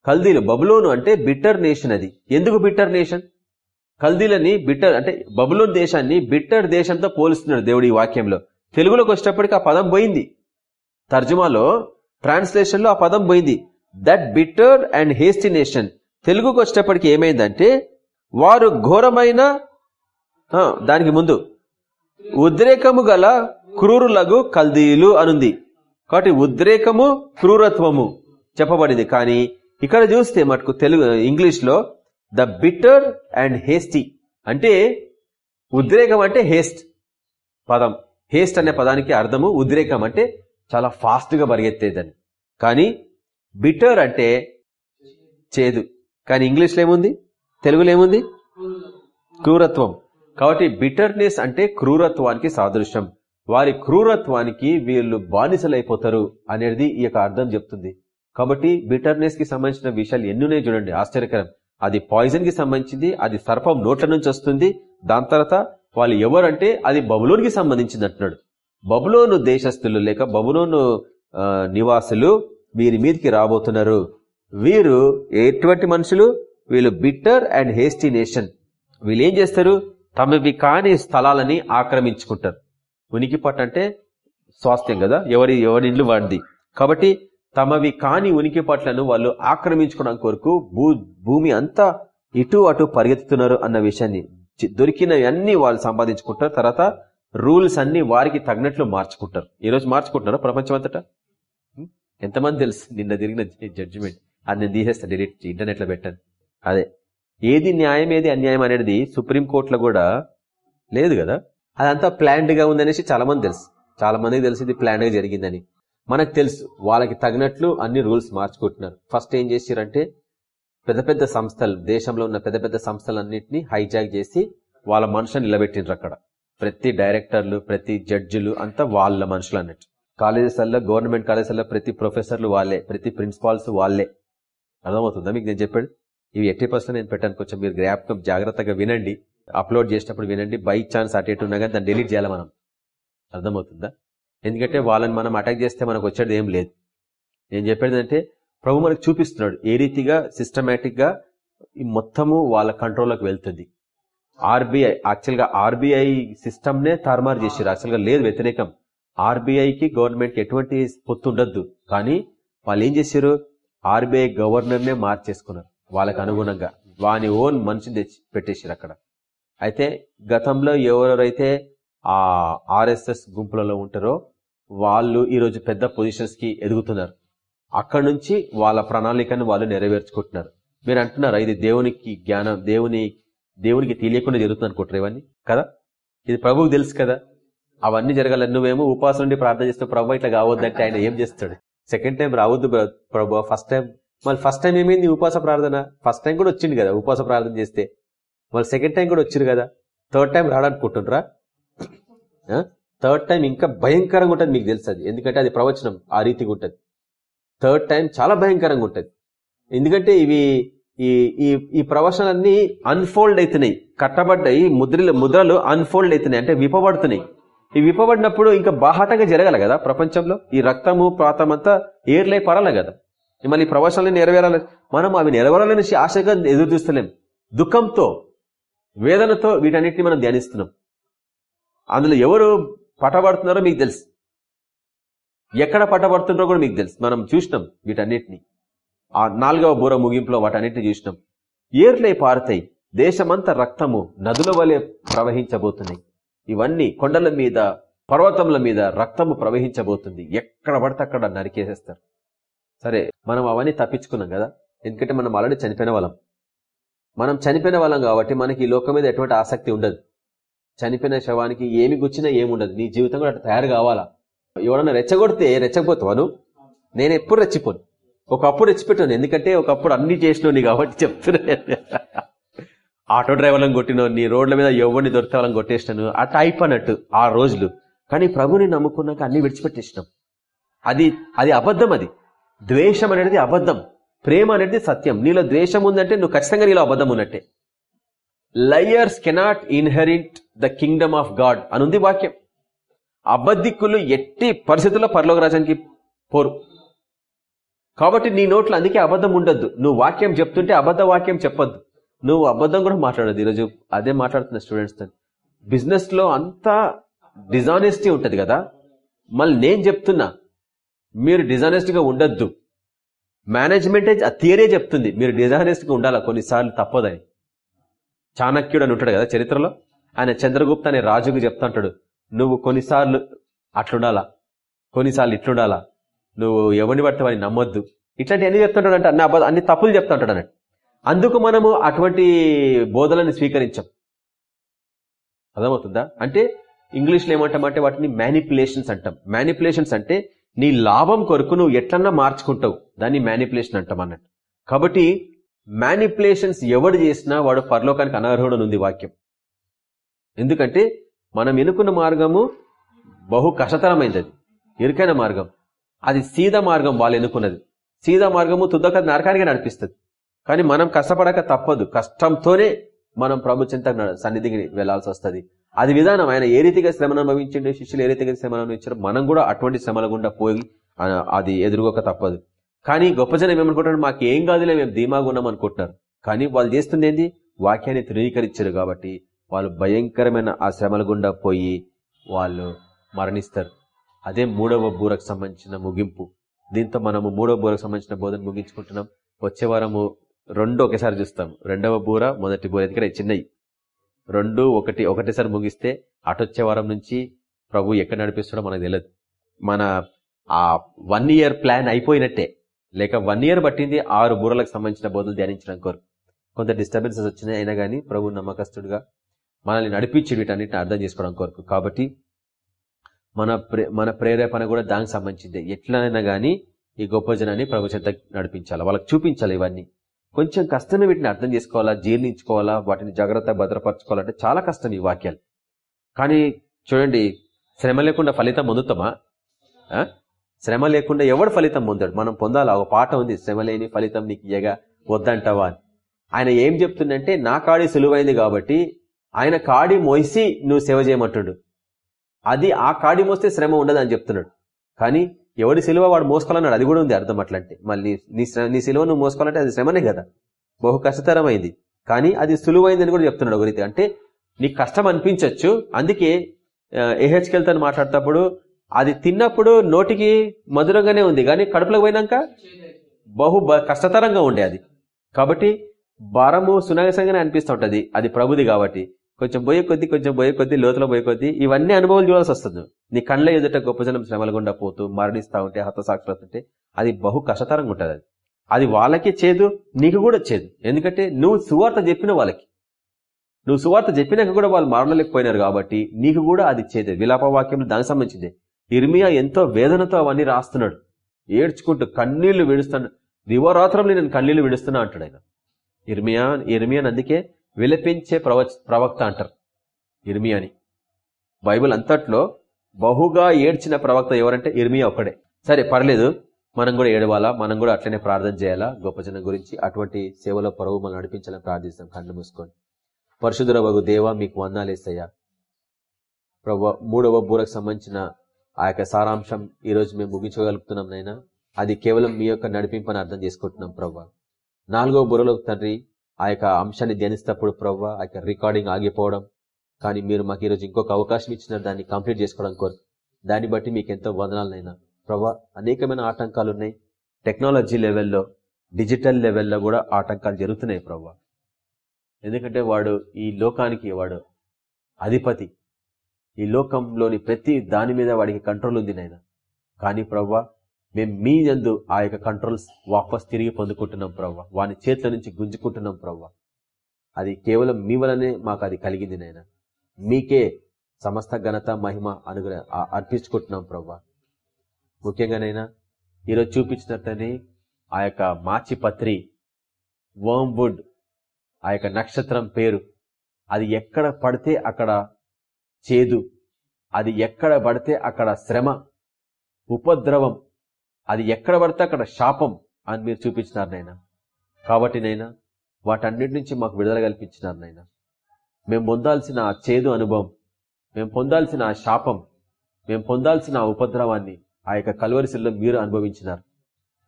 కల్దీలు బబులోను అంటే బిట్టర్ నేషన్ అది. ఎందుకు బిట్టర్ నేషన్ కల్దీలని బిటర్ అంటే బబులోన్ దేశాన్ని బిటర్ దేశంతో పోలుస్తున్నాడు దేవుడు ఈ వాక్యంలో. తెలుగులోకి వచ్చేటప్పటికి ఆ పదం పోయింది. తర్జుమాలో ట్రాన్స్లేషన్లో ఆ పదం పోయింది. That bitter and hasty nation తెలుగుకు వచ్చేటప్పటికి ఏమైందంటే వారు ఘోరమైన దానికి ముందు ఉద్రేకము గల క్రూరులగు కల్దీలు అనుంది. కాబట్టి ఉద్రేకము క్రూరత్వము చెప్పబడింది. కానీ ఇక్కడ చూస్తే మటుకు తెలుగు ఇంగ్లీష్లో ద బిటర్ అండ్ హేస్టీ అంటే ఉద్రేకం అంటే హేస్ట్ పదం. హేస్ట్ అనే పదానికి అర్థము ఉద్రేకం అంటే చాలా ఫాస్ట్గా పరిగెత్తేదని. కానీ బిటర్ అంటే చేదు. కానీ ఇంగ్లీష్లో ఏముంది? తెలుగులో ఏముంది? క్రూరత్వం. కాబట్టి బిటర్నెస్ అంటే క్రూరత్వానికి సాదృశ్యం. వారి క్రూరత్వానికి వీళ్ళు బానిసలైపోతారు అనేది ఈ యొక్క అర్థం చెప్తుంది. కాబట్టి బిటర్నెస్కి సంబంధించిన విషయాలు ఎన్నున్నాయి చూడండి. ఆశ్చర్యకరం. అది పాయిజన్కి సంబంధించింది అది సర్పం నోట్ల నుంచి వస్తుంది. దాని తర్వాత వాళ్ళు ఎవరంటే అది బబులోనికి సంబంధించింది అంటున్నాడు. బబులోను దేశస్థులు లేక బబులోను నివాసులు వీరి మీదకి రాబోతున్నారు. వీరు ఎటువంటి మనుషులు? వీళ్ళు బిట్టర్ అండ్ హేస్టీ నేషన్ వీళ్ళు ఏం చేస్తారు? తమవి కాని స్థలాలని ఆక్రమించుకుంటారు. ఉనికి పట్టు అంటే స్వాస్థ్యం కదా? ఎవరి ఎవరి ఇండ్లు వాడిది. కాబట్టి తమవి కాని ఉనికి పట్లను వాళ్ళు ఆక్రమించుకోవడం కొరకు భూ భూమి అంతా ఇటు అటు పరిగెత్తుతున్నారు అన్న విషయాన్ని దొరికినవన్నీ వాళ్ళు సంపాదించుకుంటారు. తర్వాత రూల్స్ అన్ని వారికి తగినట్లు మార్చుకుంటారు. ఈ రోజు మార్చుకుంటున్నారు ప్రపంచం అంతటా ఎంతమంది తెలుసు? నిన్న తిరిగిన జడ్జిమెంట్. అది నేను తీసేస్తాను డిలీట్ ఇంటర్నెట్లో పెట్టాను. అదే. ఏది న్యాయం ఏది అన్యాయం అనేది సుప్రీం కోర్టులో కూడా లేదు కదా. అదంతా ప్లాన్డ్గా ఉందనేసి చాలా మంది తెలుసు. చాలా మందికి తెలిసి ఇది ప్లాన్డ్గా జరిగిందని. మనకు తెలుసు. వాళ్ళకి తగినట్లు అన్ని రూల్స్ మార్చుకుంటున్నారు. ఫస్ట్ ఏం చేసిరంటే పెద్ద పెద్ద సంస్థలు దేశంలో ఉన్న పెద్ద పెద్ద సంస్థలన్నింటినీ హైజాక్ చేసి వాళ్ళ మనుషులు నిలబెట్టిండ్రు అక్కడ. ప్రతి డైరెక్టర్లు ప్రతి జడ్జిలు అంతా వాళ్ళ మనుషులు అన్నట్టు. కాలేజెస్లలో గవర్నమెంట్ కాలేజెస్లో ప్రతి ప్రొఫెసర్లు వాళ్ళే ప్రతి ప్రిన్సిపాల్స్ వాళ్ళే. అర్థమవుతుందా మీకు నేను చెప్పాడు ఇవి ఎట్టి పర్సెంట్ నేను పెట్టాను. కొంచెం మీరు జ్ఞాపకం జాగ్రత్తగా వినండి. అప్లోడ్ చేసినప్పుడు వినండి. బై ఛాన్స్ అటు ఇటు ఉన్నా కానీ దాన్ని డిలీట్ చేయాలి మనం. అర్థమవుతుందా? ఎందుకంటే వాళ్ళని మనం అటాక్ చేస్తే మనకు వచ్చేది ఏం లేదు. నేను చెప్పేది అంటే ప్రభు మనకు చూపిస్తున్నాడు ఏ రీతిగా సిస్టమేటిక్గా ఈ మొత్తము వాళ్ళ కంట్రోల్లోకి వెళ్తుంది. ఆర్బీఐ యాక్చువల్గా ఆర్బీఐ సిస్టమ్నే తారుమారు చేసారు యాక్చువల్గా లేదు వ్యతిరేకం. ఆర్బీఐకి గవర్నమెంట్ ఎటువంటి పొత్తు ఉండద్దు. కానీ వాళ్ళు ఏం చేశారు ఆర్బీఐ గవర్నర్ నే మార్చేసుకున్నారు. వాళ్ళకు అనుగుణంగా. వాని ఓన్ మనిషిని తెచ్చి పెట్టేసారు అక్కడ. అయితే గతంలో ఎవరెవరైతే ఆ ఆర్ఎస్ఎస్ గుంపులలో ఉంటారో వాళ్ళు ఈరోజు పెద్ద పొజిషన్స్కి ఎదుగుతున్నారు. అక్కడ నుంచి వాళ్ళ ప్రణాళికను వాళ్ళు నెరవేర్చుకుంటున్నారు. మీరు అంటున్నారా ఇది దేవునికి జ్ఞానం దేవుని దేవునికి తెలియకుండా జరుగుతుంది అనుకుంటారు ఇవన్నీ. కదా? ఇది ప్రభువుకు తెలుసు కదా. అవన్నీ జరగాలని నువ్వేమో ఉపాసం నుండి ప్రార్థన చేస్తే ప్రభు ఇట్లా కావద్దంటే ఆయన ఏం చేస్తాడు? సెకండ్ టైం రావద్దు ప్రభు ఫస్ట్ టైం మళ్ళీ ఫస్ట్ టైం ఏమైంది ఉపవాస ప్రార్థన? ఫస్ట్ టైం కూడా వచ్చింది కదా ఉపాస ప్రార్థన చేస్తే. మళ్ళీ సెకండ్ టైం కూడా వచ్చారు కదా? థర్డ్ టైం రాడనుకుంటుండ్రా? థర్డ్ టైం ఇంకా భయంకరంగా ఉంటుంది మీకు తెలుసు అది. ఎందుకంటే అది ప్రవచనం ఆ రీతిగా ఉంటుంది. థర్డ్ టైం చాలా భయంకరంగా ఉంటుంది. ఎందుకంటే ఇవి ఈ ఈ ఈ ప్రవచనాలన్నీ అన్ఫోల్డ్ అవుతున్నాయి కట్టబడ్డాయి ముద్రలు ముద్రలు అన్ఫోల్డ్ అవుతున్నాయి అంటే విప్పబడుతున్నాయి. ఈ విప్పబడినప్పుడు ఇంకా బాహాటంగా జరగాలి కదా ప్రపంచంలో? ఈ రక్తము ప్రాతమంతా ఏర్లై పరాలి కదా. మళ్ళీ ఈ ప్రవచనాలు నెరవేరాలి మనం అవి నెరవేరాలని ఆశగా ఎదురు చూస్తలేం. దుఃఖంతో వేదనతో వీటన్నిటిని మనం ధ్యానిస్తున్నాం. అందులో ఎవరు పటపడుతున్నారో మీకు తెలుసు. ఎక్కడ పట్టబడుతున్నారో కూడా మీకు తెలుసు. మనం చూసినాం వీటన్నిటిని. ఆ నాలుగవ బూర ముగింపులో వాటన్నిటిని చూసినాం. ఏర్లై పారుతాయి దేశమంతా రక్తము నదుల వలె ప్రవహించబోతున్నాయి. ఇవన్నీ కొండల మీద పర్వతముల మీద రక్తము ప్రవహించబోతుంది. ఎక్కడ పడితే అక్కడ నరికేసేస్తారు. సరే మనం అవన్నీ తప్పించుకున్నాం కదా? ఎందుకంటే మనం ఆల్రెడీ చనిపోయిన వాళ్ళం. మనం చనిపోయిన వాళ్ళం కాబట్టి మనకి ఈ లోకం మీద ఎటువంటి ఆసక్తి ఉండదు. చనిపోయిన శవానికి ఏమి గుచ్చినా ఏమి ఉండదు. నీ జీవితం కూడా అట్లా తయారు కావాలా? ఎవడన్నా రెచ్చగొడితే రెచ్చకపోతావాను నేను ఎప్పుడు రెచ్చిపోను. ఒకప్పుడు రెచ్చిపెట్టాను ఎందుకంటే ఒకప్పుడు అన్ని చేసినోని కాబట్టి చెప్తున్నా ఆటో డ్రైవర్లను కొట్టినోని రోడ్ల మీద ఎవరిని దొరికితే వాళ్ళని కొట్టేసినాను. అట్లా అయిపోయినట్టు ఆ రోజులు. కానీ ప్రభుని నమ్ముకున్నాక అన్ని విడిచిపెట్టేసినాం. అది అది అబద్ధం అది. ద్వేషం అనేది అబద్ధం. ప్రేమ అనేది సత్యం. నీలో ద్వేషం ఉందంటే నువ్వు ఖచ్చితంగా నీలో అబద్ధం ఉన్నట్టే. Liars cannot inherit the kingdom of God అనుంది వాక్యం. అబద్ధిక్కులు ఎట్టి పరిస్థితుల్లో పరలోక రాజానికి పోరు. కాబట్టి నీ నోట్లో అందుకే అబద్ధం ఉండొద్దు. నువ్వు వాక్యం చెప్తుంటే అబద్ధ వాక్యం చెప్పొద్దు. నువ్వు అబద్ధం కూడా మాట్లాడదు ఈరోజు అదే మాట్లాడుతున్న స్టూడెంట్స్ బిజినెస్లో అంతా డిజానెస్టీ ఉంటుంది కదా. మళ్ళీ నేను చెప్తున్నా మీరు డిజానెస్ట్గా ఉండొద్దు. మేనేజ్మెంటే ఆ థియరీ చెప్తుంది. మీరు డిజానెస్ట్గా ఉండాలా? కొన్నిసార్లు తప్పదని చాణక్యుడు అని ఉంటాడు కదా చరిత్రలో? ఆయన చంద్రగుప్త అనే రాజుకు చెప్తాంటాడు నువ్వు కొన్నిసార్లు అట్లుండాలా? కొన్నిసార్లు ఇట్లుండాలా? నువ్వు ఎవరిని పడతావని నమ్మొద్దు. ఇట్లాంటి అన్ని చెప్తుంటాడు అంటే అన్ని అబద్ధ అన్ని తప్పులు చెప్తుంటాడు అన్నట్టు. అందుకు మనము అటువంటి బోధలను స్వీకరించాం. అర్థమవుతుందా? అంటే ఇంగ్లీష్లో ఏమంటామంటే వాటిని మ్యానిపులేషన్స్ అంటాం. మ్యానిపులేషన్స్ అంటే నీ లాభం కొరకు నువ్వు ఎట్లన్నా మార్చుకుంటావు. దాన్ని మ్యానిపులేషన్ అంటాం అన్నట్టు. కాబట్టి మ్యానిపులేషన్స్ ఎవడు చేసినా వాడు పరలోకానికి అనర్హుడు ఉంది వాక్యం. ఎందుకంటే మనం ఎన్నుకున్న మార్గము బహు కష్టతరమైంది అది ఇరుకైన మార్గం. అది సీద మార్గం వాళ్ళు ఎన్నుకున్నది. సీదా మార్గము తుదక నరకానికి నడిపిస్తుంది. కానీ మనం కష్టపడక తప్పదు. కష్టంతోనే మనం ప్రభు చింత సన్నిధికి వెళ్ళాల్సి వస్తుంది. అది విధానం. ఆయన ఏ రీతిగా శ్రమను అనుభవించండి శిష్యులు ఏ రీతిగా శ్రమను అనుభవించారు మనం కూడా అటువంటి శ్రమల గుండా పోయి అది ఎదురుగోక తప్పదు. కానీ గొప్ప జనం ఏమనుకుంటారు? మాకు ఏం కాదులే మేము ధీమాగా ఉన్నాం అనుకుంటున్నారు. కానీ వాళ్ళు చేస్తుంది ఏంది? వాక్యాన్ని ధృవీకరించారు కాబట్టి వాళ్ళు భయంకరమైన ఆ శ్రమల గుండా పోయి వాళ్ళు మరణిస్తారు. అదే మూడవ బూరకు సంబంధించిన ముగింపు. దీంతో మనము మూడవ బూరకు సంబంధించిన బోధన ముగించుకుంటున్నాం. వచ్చే వారము రెండు ఒకేసారి చూస్తాం. రెండవ బూర మొదటి బూర. ఎందుకంటే చిన్నవి రెండు ఒకటి ఒకటేసారి ముగిస్తే అటొచ్చే వారం నుంచి ప్రభు ఎక్కడ నడిపిస్తాడో మనకు తెలియదు మన ఆ వన్ ఇయర్ ప్లాన్ అయిపోయినట్టే. లేక వన్ ఇయర్ పట్టింది ఆరు బూరలకు సంబంధించిన బోధలు ధ్యానించడం కోరు కొంత డిస్టర్బెన్సెస్ వచ్చినాయి అయినా కానీ ప్రభు నమ్మకస్తుడుగా మనల్ని నడిపించి వీటన్నిటిని అర్థం చేసుకోవడం కోరుకు. కాబట్టి మన ప్రే- మన ప్రేరేపణ కూడా దానికి సంబంధించింది. ఎట్లనైనా కానీ ఈ గొప్ప జనాన్ని ప్రభు చెంత నడిపించాలి? వాళ్ళకి చూపించాలి ఇవన్నీ? కొంచెం కష్టమే వీటిని అర్థం చేసుకోవాలా జీర్ణించుకోవాలా వాటిని జాగ్రత్త భద్రపరచుకోవాలంటే చాలా కష్టం ఈ వాక్యాలు. కానీ చూడండి శ్రమ లేకుండా ఫలితం పొందుతామా? శ్రమ లేకుండా ఎవడు ఫలితం పొందాడు? మనం పొందాలా? ఒక పాట ఉంది శ్రమ లేని ఫలితం నీకు ఇయ్యగా వద్దంటావా అని. ఆయన ఏం చెప్తుందంటే నా కాడి సులువైంది కాబట్టి ఆయన కాడి మోసి నువ్వు సేవ చేయమంటుడు. అది ఆ కాడి మోస్తే శ్రమ ఉండదు అని చెప్తున్నాడు. కానీ ఎవడి సిలువ వాడు మోసుకోవాలన్నాడు? అది కూడా ఉంది అర్థం అట్లంటే. మళ్ళీ నీ నీ సిలువ నువ్వు మోసుకోవాలంటే అది శ్రమనే కదా. బహు కష్టతరమైంది. కానీ అది సులువైందని కూడా చెప్తున్నాడు ఒక రీతి అంటే నీకు కష్టం అనిపించవచ్చు అందుకే ఏహెచ్కెళ్తాను మాట్లాడేటప్పుడు అది తిన్నప్పుడు నోటికి మధురంగానే ఉంది. కానీ కడుపులోకి పోయినాక బహు బ- కష్టతరంగా ఉండే అది. కాబట్టి భారము సునాయాసంగానే అనిపిస్తూ ఉంటుంది. అది ప్రభుది కాబట్టి. కొంచెం పోయే కొద్దీ కొంచెం పోయే కొద్దీ లోతులో పోయే కొద్దీ ఇవన్నీ అనుభవాలు చూడాల్సి వస్తుంది. నీ కళ్ళ ఎదుట గొప్ప జనం శ్రమల గుండా పోతూ మరణిస్తూ ఉంటే హతసాక్షులు అవుతుంటే అది బహు కష్టతరంగా ఉంటుంది అది. అది వాళ్ళకే చేదు నీకు కూడా చేదు. ఎందుకంటే నువ్వు సువార్త చెప్పిన వాళ్ళకి. నువ్వు సువార్త చెప్పినాక కూడా వాళ్ళు మరణలేకపోయినారు కాబట్టి నీకు కూడా అది చేదే. విలాప వాక్యం దానికి సంబంధించింది. ఇర్మియా ఎంతో వేదనతో అవన్నీ రాస్తున్నాడు. ఏడ్చుకుంటూ కన్నీళ్ళు విడుస్తాడు దివరాత్రంలో నేను కన్నీళ్ళు విడుస్తున్నా అంటాడు ఆయన. ఇర్మియా ఇర్మియాని అందుకే విలపించే ప్రవ ప్రవక్త అంటారు ఇర్మియాని. బైబిల్ అంతట్లో బహుగా ఏడ్చిన ప్రవక్త ఎవరంటే ఇర్మియా ఒక్కడే. సరే పర్లేదు మనం కూడా ఏడవాలా? మనం కూడా అట్లనే ప్రార్థన చేయాలా? గొప్ప జనం గురించి అటువంటి సేవలో పొరవు మనం నడిపించాలని ప్రార్థిస్తాం. కళ్ళు మూసుకొని పరిశుద్ధుల వగు దేవ మీకు వందాలేసయ్యా. ప్రభు మూడవ బూరకు సంబంధించిన ఆ యొక్క సారాంశం ఈరోజు మేము ముగించగలుగుతున్నాం నైనా అది కేవలం మీ యొక్క నడిపింపని అర్థం చేసుకుంటున్నాం ప్రభు. నాలుగవ బుర్రలో తండ్రి ఆ యొక్క అంశాన్ని ధ్యానిస్తప్పుడు ప్రవ్వ ఆ యొక్క రికార్డింగ్ ఆగిపోవడం. కానీ మీరు మాకు ఈరోజు ఇంకొక అవకాశం ఇచ్చిన దాన్ని కంప్లీట్ చేసుకోవడం కోరు దాన్ని బట్టి మీకు ఎంతో వదనాలనైనా. ప్రవ్వ అనేకమైన ఆటంకాలు ఉన్నాయి. టెక్నాలజీ లెవెల్లో డిజిటల్ లెవెల్లో కూడా ఆటంకాలు జరుగుతున్నాయి ప్రవ్వ. ఎందుకంటే వాడు ఈ లోకానికి వాడు అధిపతి. ఈ లోకంలోని ప్రతి దాని మీద వాడికి కంట్రోల్ ఉంది నాయన. కానీ ప్రవ్వా మేము మీ ఎందు ఆ యొక్క కంట్రోల్స్ వాపస్ తిరిగి పొందుకుంటున్నాం ప్రవ్వ. వాని చేతుల నుంచి గుంజుకుంటున్నాం ప్రవ్వ. అది కేవలం మీ వలనే మాకు అది కలిగింది నాయన. మీకే సమస్త ఘనత మహిమ అనుగ్ర అర్పించుకుంటున్నాం ప్రవ్వ. ముఖ్యంగానైనా ఈరోజు చూపించినట్టనే ఆ యొక్క మాచిపత్రి వర్మ్వుడ్ ఆ యొక్క నక్షత్రం పేరు అది ఎక్కడ పడితే అక్కడ చేదు అది ఎక్కడ పడితే అక్కడ శ్రమ ఉపద్రవం అది ఎక్కడ పడితే అక్కడ శాపం అని మీరు చూపించినారు నైనా కాబట్టి నైనా వాటన్నిటి నుంచి మాకు విడుదల కల్పించినారు నైనా మేము పొందాల్సిన ఆ చేదు అనుభవం మేము పొందాల్సిన ఆ శాపం మేము పొందాల్సిన ఆ ఉపద్రవాన్ని ఆ యొక్క కలువరిశిల్లో మీరు అనుభవించినారు.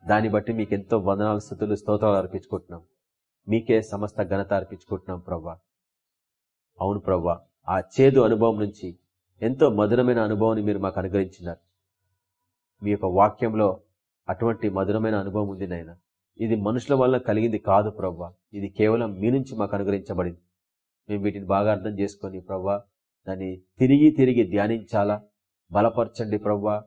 దాన్ని బట్టి మీకు ఎంతో వందనాలు స్థుతులు స్తోత్రాలు అర్పించుకుంటున్నాం. మీకే సమస్త ఘనత అర్పించుకుంటున్నాం ప్రవ్వా. అవును ప్రవ్వా ఆ చేదు అనుభవం నుంచి ఎంతో మధురమైన అనుభవాన్ని మీరు మాకు అనుగ్రహించినారు. మీ యొక్క వాక్యంలో అటువంటి మధురమైన అనుభవం ఉంది నాయన. ఇది మనుషుల వల్ల కలిగింది కాదు ప్రవ్వ. ఇది కేవలం మీ నుంచి మాకు అనుగ్రహించబడింది. మేము వీటిని బాగా అర్థం చేసుకొని ప్రవ్వ దాన్ని తిరిగి తిరిగి ధ్యానించాలా? బలపరచండి ప్రవ్వ.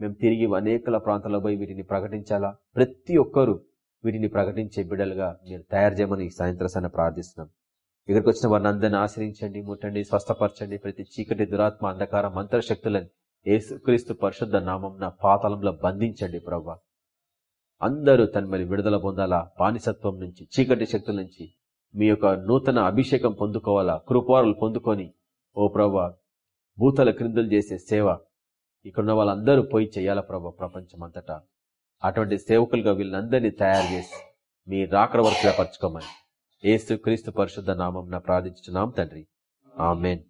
మేము తిరిగి అనేకల ప్రాంతాల్లో పోయి వీటిని ప్రకటించాలా? ప్రతి ఒక్కరూ వీటిని ప్రకటించే బిడ్డలుగా మీరు తయారు చేయమని సాయంత్రసాన ప్రార్థిస్తున్నాం. ఇక్కడికి వచ్చిన వారిని అందరిని ఆశ్రయించండి ముట్టండి స్వస్థపరచండి. ప్రతి చీకటి దురాత్మ అంధకార అంతర్శక్తులని యేసుక్రీస్తు పరిశుద్ధ నామం పాతాళంలో బంధించండి ప్రవ్వ అందరూ తన మరి విడుదల పొందాలా బానిసత్వం నుంచి చీకటి శక్తుల నుంచి మీ యొక్క నూతన అభిషేకం పొందుకోవాలా కృపారులు పొందుకొని ఓ ప్రవ్వ భూతల క్రిందులు చేసే సేవ ఇక్కడున్న వాళ్ళందరూ పోయి చేయాల ప్రభా ప్రపంచమంతటా. అటువంటి సేవకులుగా వీళ్ళందరినీ తయారు చేసి మీ రాకడ వరకు పరచుకోమని ఏసు క్రీస్తు పరిశుద్ధ నామం ప్రార్థించున్నాం తండ్రి. ఆమెన్.